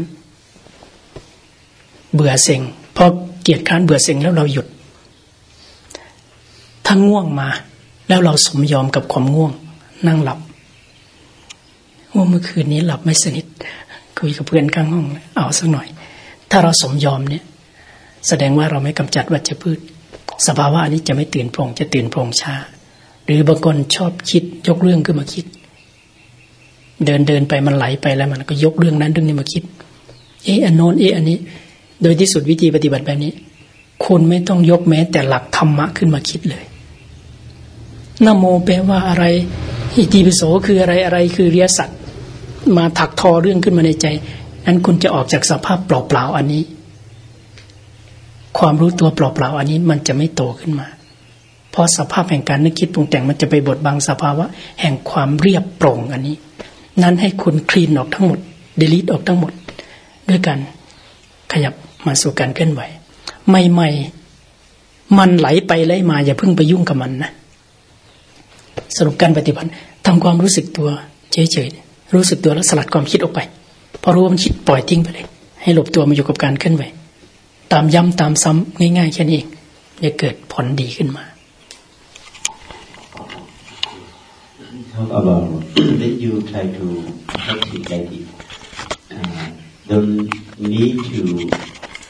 Speaker 1: เบื่อเซ็งพอเกียดค้านเบื่อเซ็งแล้วเราหยุด ถ้าง่วงมา แล้วเราสมยอมกับความง่วง นั่งหลับว่าเมื่อคืนนี้หลับไม่สนิทคุยกับเพื่อนข้างห้อง เอาสักหน่อย ถ้าเราสมยอมเนี่ย แสดงว่าเราไม่กำจัดวัชพืช สภาวะนี้จะไม่ตื่นโปร่งจะตื่นโปร่งช้าหรือบางคนชอบคิดยกเรื่องขึ้นมาคิด เดินเดินไปมันไหลไปแล้วมันก็ยกเรื่องนั้นเรื่องนี้มาคิด เอออันโน้นเอออันนี้ โดยที่สุดวิธีปฏิบัติแบบนี้ คุณไม่ต้องยกแม้ แต่หลักธรรมะขึ้นมาคิดเลยนโมแปลว่าอะไรอิติปิโสคืออะไรอะไรคือเรียสัตมาถักทอเรื่องขึ้นมาในใจนั้นคุณจะออกจากสภาพเปล่าๆอันนี้ ความรู้ตัวเปล่าๆอันนี้มันจะไม่โตขึ้นมา เพราะสภาพแห่งการนึกคิดปรุงแต่งมันจะไปบดบังสภาวะ แห่งความเรียบโปร่งอันนี้ นั้นให้คุณคลีนออกทั้งหมดเดลิทออกทั้งหมด ด้วยกันขยับมาสู่การเคลื่อนไหว ใหม่ๆ มันไหลไปไหลมา อย่าเพิ่งไปยุ่งกับมันนะสรุปการปฏิบัติทำความรู้สึกตัวเฉยๆรู้สึกตัวแล้วสลัดความคิดออกไปพอรู้ว่ามันคิดปล่อยทิ้งไปเลย ให้หลบตัวมาอยู่กับการเคลื่อนไหว ตามย้ำตามซ้ำง่ายๆแค่นี้เองจะเกิดผลดีขึ้นมา
Speaker 2: Talk about that you try to practice like it. Uh, don't need to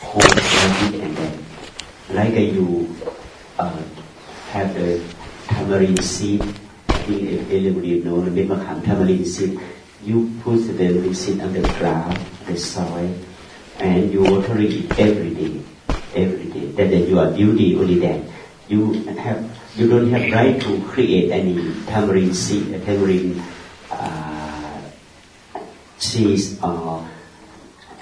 Speaker 2: hold it and then like you uh, have the tamarind seed in available you know the mekam tamarind seed you put the tamarind seed on the ground the soil and you water it every day every day that is your duty only that you have you don't have right to create any tamarind seed tamarind uh, seeds or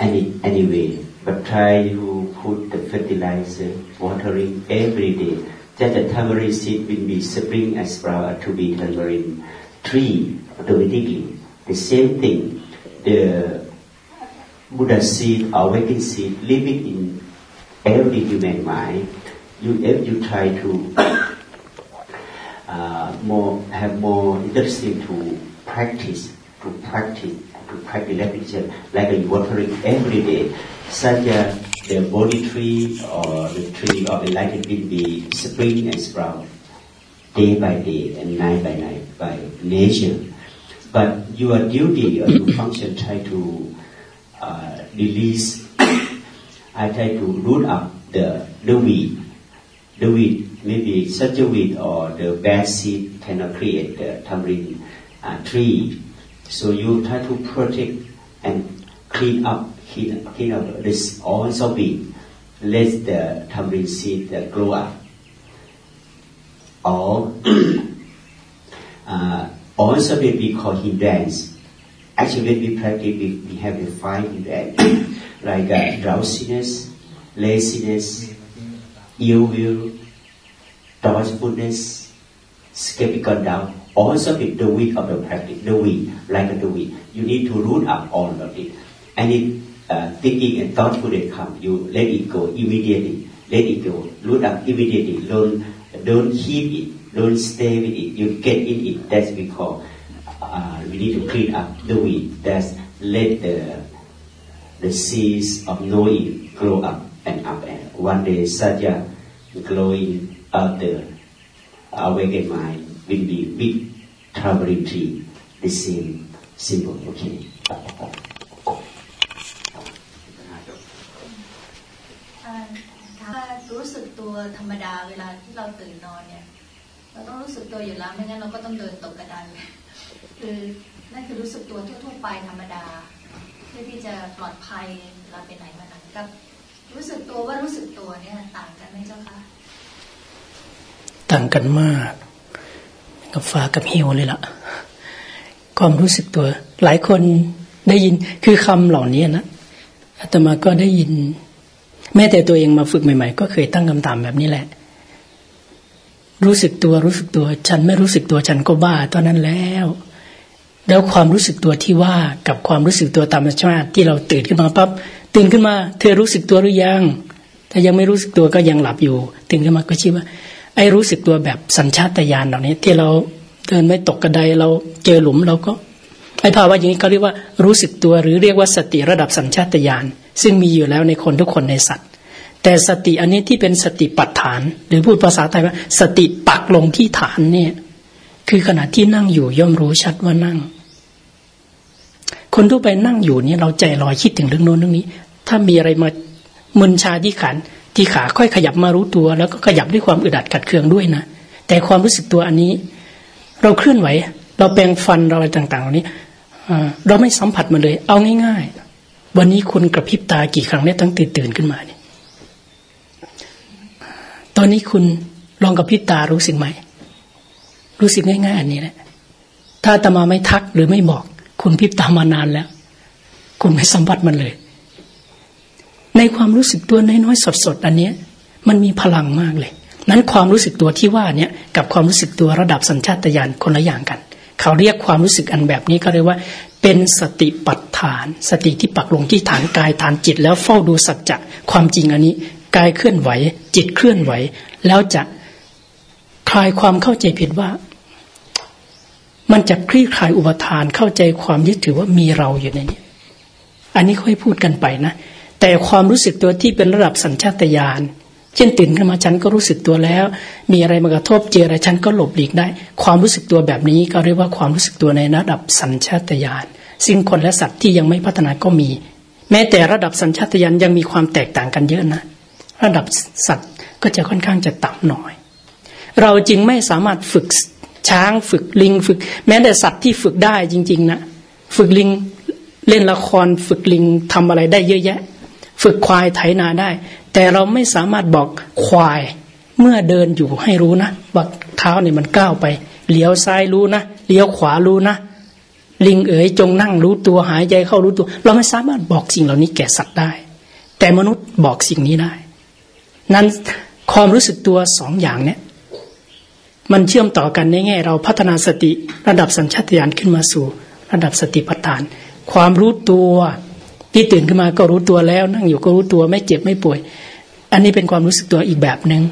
Speaker 2: any anyway, but try to put the fertilizer, watering every day. That the tamarind seed will be spring and sprout to be tamarind tree automatically. The same thing, the Buddha seed or waking seed living in every human mind. You, if you try to (coughs) uh, more have more interesting to practice, to practice to practice repetition, like you watering every day, such as the body tree or the tree of enlightenment will be spring and sprout day by day and night by night by nature. But your duty or your (coughs) function try to uh, release, (coughs) I try to root up the, the weed. The weed, maybe such a weed or the bad seed cannot create the tamarind uh, tree so you try to protect and clean up, clean, clean up this also be let the tamarind seed uh, grow up. Or (coughs) uh, also will be called hindrance. Actually, when we practice, we, we have the five hindrance, like uh, drowsiness, laziness, ill will, dodgefulness, skeptical doubt, also the weak of the practice, the weed, like the weed. You need to root up all of it. And it uh, thinking and thoughtfulness come, you let it go immediately. Let it go. Root up immediately. Don't don't keep it. Don't stay with it. You get in it. That's we call. Uh, we need to clean up the weed. That's let the the seeds of knowing grow up and up. And one day, satya growing out the awakened mind will be big traveling tree. The same simple. Okay.
Speaker 4: รู้สึกตัวธรรมดาเวลาที่เราตื่นนอนเนี่ยเราต้องรู้สึกตัวอยู่แล้วไม่งั้นเราก็ต้องเดินตกกระได คือนั่นคือรู้สึกตัวทั่วๆไปธรรมดา เพื่อที่จะปลอดภัยเราไปไหนมาไหนกับ รู้สึกตัวว่ารู้สึกตัวเนี่ยต่างกันไหมเจ้าคะ
Speaker 1: ต่างกันมาก กับฟ้ากับเฮวเลยล่ะ ความรู้สึกตัว หลายคนได้ยินคือคำเหล่านี้นะอาตมาก็ได้ยิน แม้แต่ตัวเองมาฝึกใหม่ ๆ ก็เคยตั้งคำถามแบบนี้แหละ รู้สึกตัวรู้สึกตัว ฉันไม่รู้สึกตัวฉันก็บ้าตอนนั้นแล้ว แล้วความรู้สึกตัวที่ว่ากับความรู้สึกตัวตามธรรมชาติที่เราตื่นขึ้นมาปั๊บตื่นขึ้นมา เธอรู้สึกตัวหรือยัง ถ้ายังไม่รู้สึกตัวก็ยังหลับอยู่ ตื่นขึ้นมาก็ชี้ว่า ไอ้รู้สึกตัวแบบสัญชาตญาณเหล่านี้ ที่เราเดินไม่ตกกระไดเราเจอหลุมเราก็ไอ้ภาวะอย่างนี้เขาเรียกว่ารู้สึกตัวหรือเรียกว่าสติระดับสัญชาตญาณซึ่งมีอยู่แล้วในคนทุกคนในสัตว์ แต่สติอันนี้ที่เป็นสติปัฏฐาน หรือพูดภาษาไทยว่า สติปักลงที่ฐานเนี่ย คือขณะที่นั่งอยู่ย่อมรู้ชัดว่านั่ง คนทั่วไปนั่งอยู่เนี่ยเราใจลอยคิดถึงเรื่องโน้นเรื่องนี้ ถ้ามีอะไรมามึนชาที่ขันที่ขาค่อยขยับมารู้ตัว แล้วก็ขยับด้วยความอึดอัดขัดเคืองด้วยนะแต่ความรู้สึกตัวอันนี้ เราเคลื่อนไหว เราแปลงฟันเราอะไรต่างๆเหล่านี้เราไม่สัมผัสมันเลย เอาง่ายๆ วันนี้คุณกระพริบตากี่ครั้งเนี่ยตั้งตื่นตื่นขึ้นมาเนี่ยตอนนี้คุณลองกระพริบตารู้สึกไหม รู้สึกง่ายๆอันนี้แหละถ้าตมาไม่ทักหรือไม่บอก คุณพิบตามานานแล้ว คุณไม่สัมผัสมันเลย ในความรู้สึกตัวน้อยๆสดๆอันนี้มันมีพลังมากเลย นั้นความรู้สึกตัวที่ว่าเนี่ยกับความรู้สึกตัวระดับสัญชาตญาณคนละอย่างกัน เขาเรียกความรู้สึกอันแบบนี้ก็เรียกว่า เป็นสติปัฏฐาน สติที่ปักลงที่ฐานกายฐานจิต แล้วเฝ้าดูสัจจะความจริงอันนี้กายเคลื่อนไหว จิตเคลื่อนไหว แล้วจะคลายความเข้าใจผิดว่า มันจะคลี่คลายอุปทานเข้าใจความยึดถือว่ามีเราอยู่ในนี้ อันนี้ค่อยพูดกันไปนะ แต่ความรู้สึกตัวที่เป็นระดับสัญชาตญาณเช่นตื่นขึ้นมาฉันก็รู้สึกตัวแล้ว มีอะไรมากระทบเจออะไรฉันก็หลบหลีกได้ ความรู้สึกตัวแบบนี้ก็เรียกว่าความรู้สึกตัวในระดับสัญชาตญาณซึ่งคนและสัตว์ที่ยังไม่พัฒนาก็มี แม้แต่ระดับสัญชาตญาณยังมีความแตกต่างกันเยอะนะ ระดับสัตว์ก็จะค่อนข้างจะต่ำหน่อย เราจึงไม่สามารถฝึก ช้างฝึกลิงฝึก แม้แต่สัตว์ที่ฝึกได้จริง ๆ นะ ฝึกลิงเล่นละครฝึกลิงทำอะไรได้เยอะแยะ ฝึกควายไถนาได้ แต่เราไม่สามารถบอกควายเมื่อเดินอยู่ให้รู้นะว่าเท้าเนี่ยมันก้าวไปเลี้ยวซ้ายรู้นะเลี้ยวขวารู้นะลิงเอ๋ยจงนั่งรู้ตัวหายใจเข้ารู้ตัว เราไม่สามารถบอกสิ่งเหล่านี้แก่สัตว์ได้ แต่มนุษย์บอกสิ่งนี้ได้ นั้นความรู้สึกตัวสองอย่างเนี่ย มันเชื่อมต่อกันในแง่ เราพัฒนาสติระดับสัญชาตญาณขึ้นมาสู่ ระดับสติปัฏฐาน ความรู้ตัวที่ตื่นขึ้นมาก็รู้ตัวแล้ว นั่งอยู่ก็รู้ตัวไม่เจ็บไม่ป่วย อันนี้เป็นความรู้สึกตัวอีกแบบหนึง่ง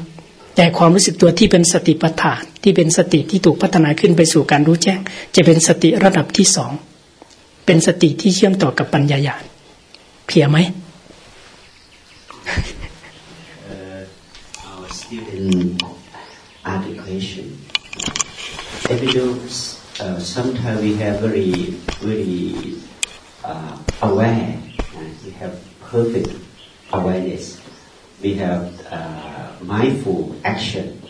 Speaker 1: แต่ความรู้สึกตัวที่เป็นสติปัฏฐานที่เป็นสติที่ถูกพัฒนาขึ้นไปสู่การรู้แจ้ง จะเป็นสติระดับที่สองเป็นสติที่เชื่อมต่อกับปัญญาญาณเพียไหม
Speaker 2: our student asked Every uh, sometimes we have very, very uh, aware we have perfect awareness. We have uh, mindful action,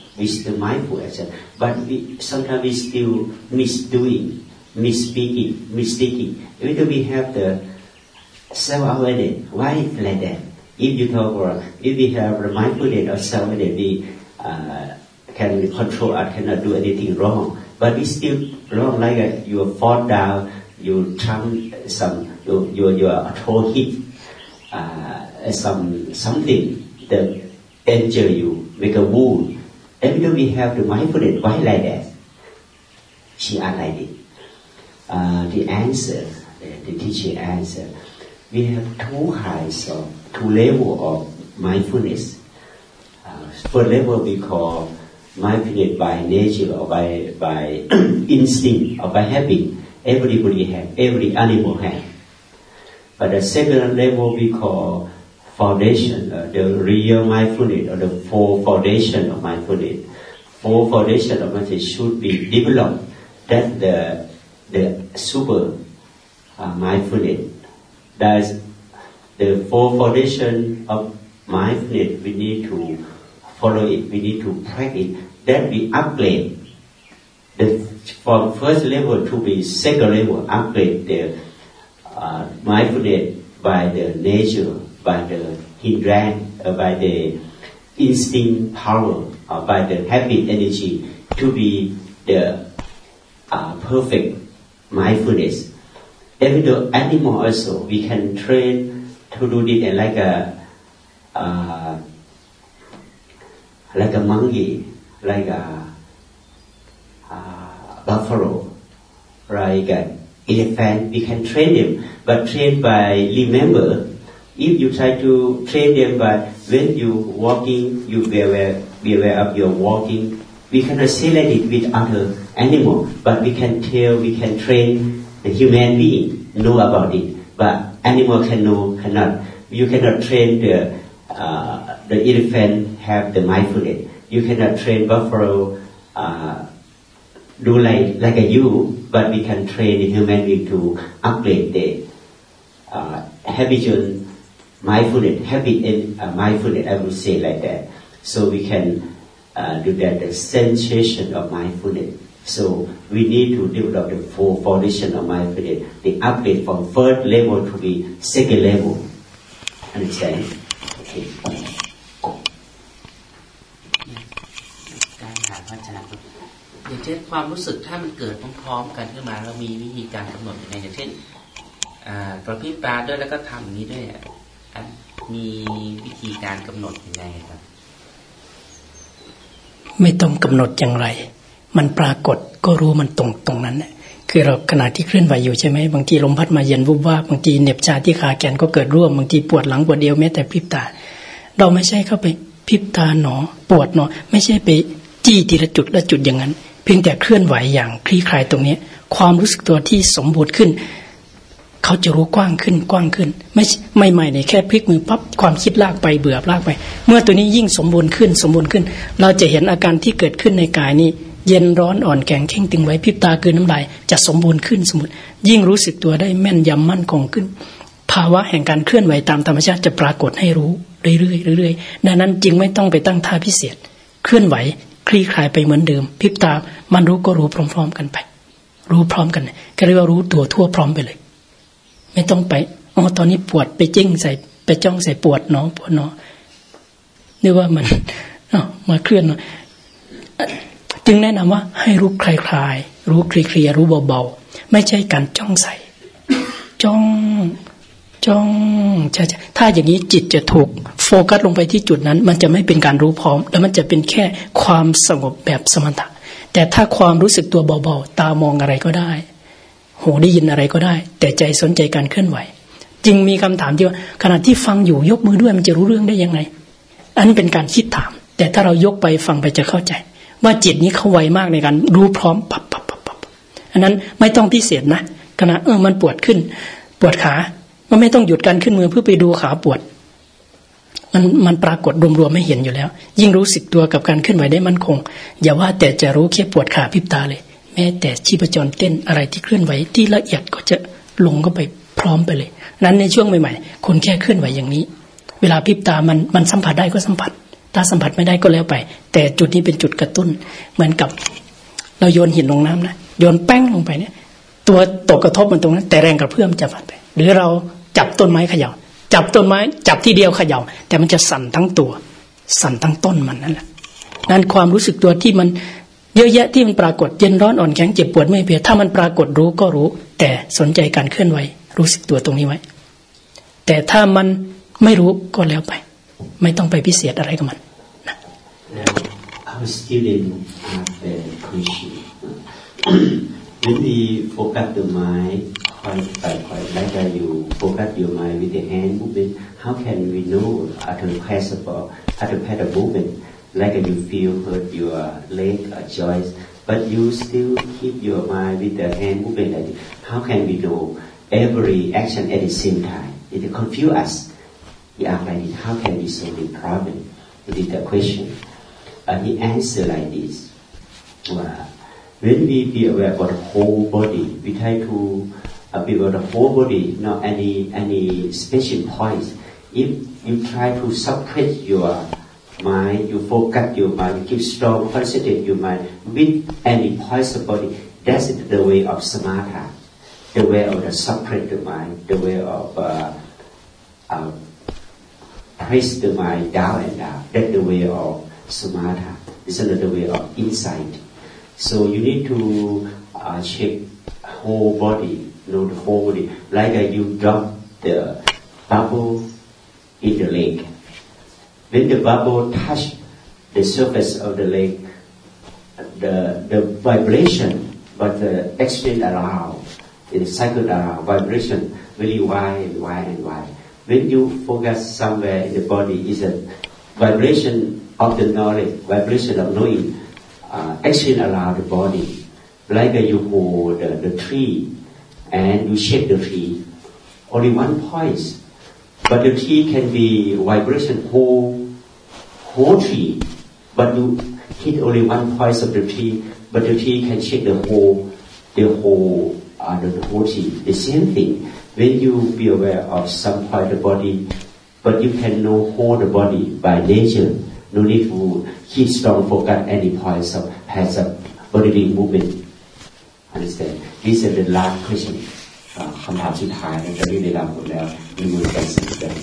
Speaker 2: the mindful action. But we, sometimes we still misdoing, misspeaking, mistaking. Even though we have the self-awareness, why like that? If you talk about, if we have the mindfulness or self-awareness, we uh, can control or cannot do anything wrong. But we still wrong, like uh, you fall down, you trump some, you, you, you throw hit uh, some something that injure you, make a wound. Every time we have the mindfulness, why like that? She asked. Uh, the answer, the, the teacher answer, we have two kinds of two level of mindfulness. Uh, first level we call mindfulness by nature or by by (clears throat) instinct or by habit. Everybody have, every animal have. But the second level we call foundation, uh, the real mindfulness or the four foundation of mindfulness. Four foundation of mindfulness should be developed. That the the super uh, mindfulness. That's the four foundation of mindfulness. We need to follow it. We need to practice. Then we upgrade. The from first level to be second level, upgrade the uh, mindfulness by the nature, by the hindrance, uh, by the instinct power, uh, by the habit energy to be the uh, perfect mindfulness. Even the animal also, we can train to do it like a uh, like a monkey, like a uh, buffalo, like an elephant. We can train them, but train by remember. If you try to train them, but when you walking, you be aware, be aware of your walking. We cannot select it with other animal, but we can tell, we can train the human being know about it, but animal can know cannot. You cannot train the uh, the elephant have the mindfulness. You cannot train buffalo uh, do like like a you, but we can train the human being to upgrade the uh, habitual mindfulness, habit and uh, mindfulness. I would say like that. So we can uh, do that the sensation of mindfulness. So we need to develop the four foundation of mindfulness, the upgrade from first level to the second level. Understand? Okay.
Speaker 5: พระอาจารย์ครับอย่างเช่นความรู้สึกถ้ามันเกิดพร้อมๆกันขึ้นมาเรามีวิธีการกำหนดยังไงอย่างเช่นอ่ากระพริบตาด้วยแล้วก็ทำอย่างนี้ด้วยอะอันมีวิธีการกำหนดยังไงครับ
Speaker 1: ไม่ต้องกำหนดอย่างไร มันปรากฏก็รู้มันตรงตรงนั้นน่ะคือเราขณะที่เคลื่อนไหวอยู่ใช่ไหมบางทีลมพัดมาเย็นวุบว่าบบางทีเหน็บชาที่ขาแขนก็เกิดร่วมบางทีปวดหลังปวดเดียวแม้แต่พริบตา เราไม่ใช่เข้าไปพริบตาหนอ ปวดหนอ ไม่ใช่ไป จี้ทีละจุดละจุดอย่างนั้น เพียงแต่เคลื่อนไหวอย่างคลี่คลายตรงนี้ ความรู้สึกตัวที่สมบูรณ์ขึ้น เขาจะรู้กว้างขึ้นกว้างขึ้น ไม่ไม่ใหม่ในแค่พลิกมือปั๊บความคิดลากไปเบื่อลากไป เมื่อตัวนี้ยิ่งสมบูรณ์ขึ้นสมบูรณ์ขึ้น เราจะเห็นอาการที่เกิดขึ้นในกายนี้เย็นร้อนอ่อนแข็งเข่งตึงไว้พิบตาคืนน้ำลายจะสมบูรณ์ขึ้นสมมติยิ่งรู้สึกตัวได้แม่นยำมั่นคงขึ้น ภาวะแห่งการเคลื่อนไหวตามธรรมชาติจะปรากฏให้รู้เรื่อยๆเรื่อยๆดังนั้นจึงไม่ต้องไปตั้งท่าพิเศษ เคลื่อนไหว คลี่คลายไปเหมือนเดิมพิบตามันรู้ก็รู้พร้อม ๆ กันไป รู้พร้อมกันก็เรียกว่ารู้ตัวทั่วพร้อมไปเลย ไม่ต้องไปอ๋อตอนนี้ปวดไปจิ้งใส่ไปจ้องใส่ปวดเนาะปวดเนาะนึกว่ามันเนาะมาเคลื่อนเนาะจึงแนะนำว่าให้รู้คลายๆรู้เคลียร์รู้เบาๆไม่ใช่การจ้องใส่ จ้อง จ้องใช่ๆถ้าอย่างนี้จิตจะถูกโฟกัสลงไปที่จุดนั้น มันจะไม่เป็นการรู้พร้อม แล้วมันจะเป็นแค่ความสงบแบบสมถะ แต่ถ้าความรู้สึกตัวเบาๆ ตามองอะไรก็ได้ หูได้ยินอะไรก็ได้ แต่ใจสนใจการเคลื่อนไหว จึงมีคำถามที่ว่าขณะที่ฟังอยู่ยกมือด้วยมันจะรู้เรื่องได้ยังไง อันนี้เป็นการคิดถาม แต่ถ้าเรายกไปฟังไปจะเข้าใจ ว่าจิตนี้เขาไวมากในการรู้พร้อมปับปับปับปับอันนั้นไม่ต้องพิเศษนะขณะเออมันปวดขึ้น ปวดขา มันไม่ต้องหยุดการขึ้นมือเพื่อไปดูขาปวด มันมันปรากฏรวมๆไม่เห็นอยู่แล้ว ยิ่งรู้สึกตัวกับการเคลื่อนไหวได้มั่นคง อย่าว่าแต่จะรู้แค่ปวดขาพิบตาเลย แม้แต่ชีพจรเต้นอะไรที่เคลื่อนไหวที่ละเอียดก็จะลงก็ไปพร้อมไปเลย นั้นในช่วงใหม่ๆคนแค่เคลื่อนไหวอย่างนี้ เวลาพิบตามันมันสัมผัสได้ก็สัมผัส ถ้าสัมผัสไม่ได้ก็แล้วไป แต่จุดนี้เป็นจุดกระตุ้น เหมือนกับเราโยนหินลงน้ำนะโยนแป้งลงไปเนี่ย ตัวตกกระทบมันตรงนั้น แต่แรงกระเพื่อมจะฝันไป หรือเรา จับต้นไม้เขย่า จับต้นไม้ จับที่เดียวเขย่า แต่มันจะสั่นทั้งตัว สั่นทั้งต้นมันนั่นแหละนั้นความรู้สึกตัวที่มันเยอะแยะที่มันปรากฏเย็นร้อนอ่อนแข็งเจ็บปวดไม่เพียถ้ามันปรากฏรู้ก็รู้ แต่สนใจการเคลื่อนไหวรู้สึกตัวตรงนี้ไว้ แต่ถ้ามันไม่รู้ก็แล้วไป ไม่ต้องไปพิเศษอะไรกับมันนะ
Speaker 2: Our student have a question. when we focus the mind quite, quite, quite like uh, you focus your mind with the hand movement. How can we know the at the pedal movement? Like uh, you feel hurt your leg or joints, but you still keep your mind with the hand movement. Like, how can we know every action at the same time? It confuse us. Asked like how can we solve the problem? It is the question. Uh, he answer like this. When we be aware about the whole body, we try to be aware of the whole body, not any any special points. If you try to suppress your mind, you focus your mind, keep strong, concentrate your mind with any points of body, that's the way of samatha, the way of the suppress the mind, the way of uh, uh, press the mind down and down. That's the way of samatha. It's another way of insight. So you need to uh, check whole body, whole body. Like you drop the bubble in the lake. When the bubble touch the surface of the lake, the, the vibration, but the exchange around, the cycle around, vibration really wide and wide and wide. When you focus somewhere in the body, is a vibration of the knowledge, vibration of knowing uh, action around the body. Like you hold the, the tree and you shake the tree, only one point. But the tree can be vibration whole, whole tree. But you hit only one point of the tree, but the tree can shake the whole, the whole, uh, the whole tree. The same thing. When you be aware of some part of the body, but you can know whole the body by nature. No need to keep strong focus any points of has a bodily movement. Understand? This is the last question. คำถามสุดท้ายนะตอนนี้เวลาหมดแล้วมีมือกันสักกัน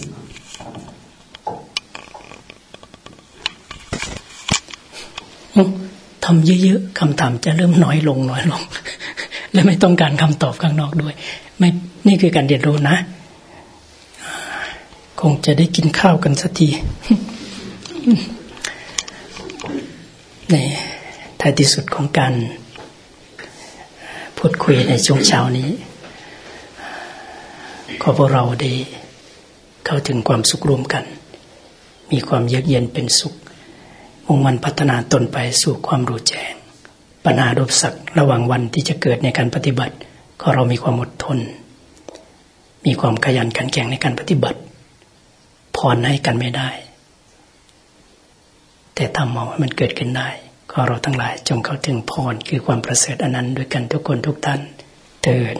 Speaker 1: ทำเยอะๆคำถามจะเริ่มน้อยลงน้อยลง และไม่ต้องการคำตอบข้างนอกด้วย ไม่นี่คือการเรียนรู้นะ คงจะได้กินข้าวกันสักทีในท้ายที่สุดของการ พูดคุยในช่วงเช้านี้ ขอพวกเราได้เข้าถึงความสุขร่วมกัน มีความเยือกเย็นเป็นสุข มุ่งมันพัฒนาตนไปสู่ความรู้แจ้ง ปัญหาดบสักระหว่างวันที่จะเกิดในการปฏิบัติ ก็เรามีความอดทน มีความขยันขันแข็งในการปฏิบัติพรให้กันไม่ได้ แต่ทำเอาให้มันเกิดขึ้นได้ เราทั้งหลายจงเข้าถึงพรคือความประเสริฐอันนั้นด้วยกันทุกคนทุกท่านเตือน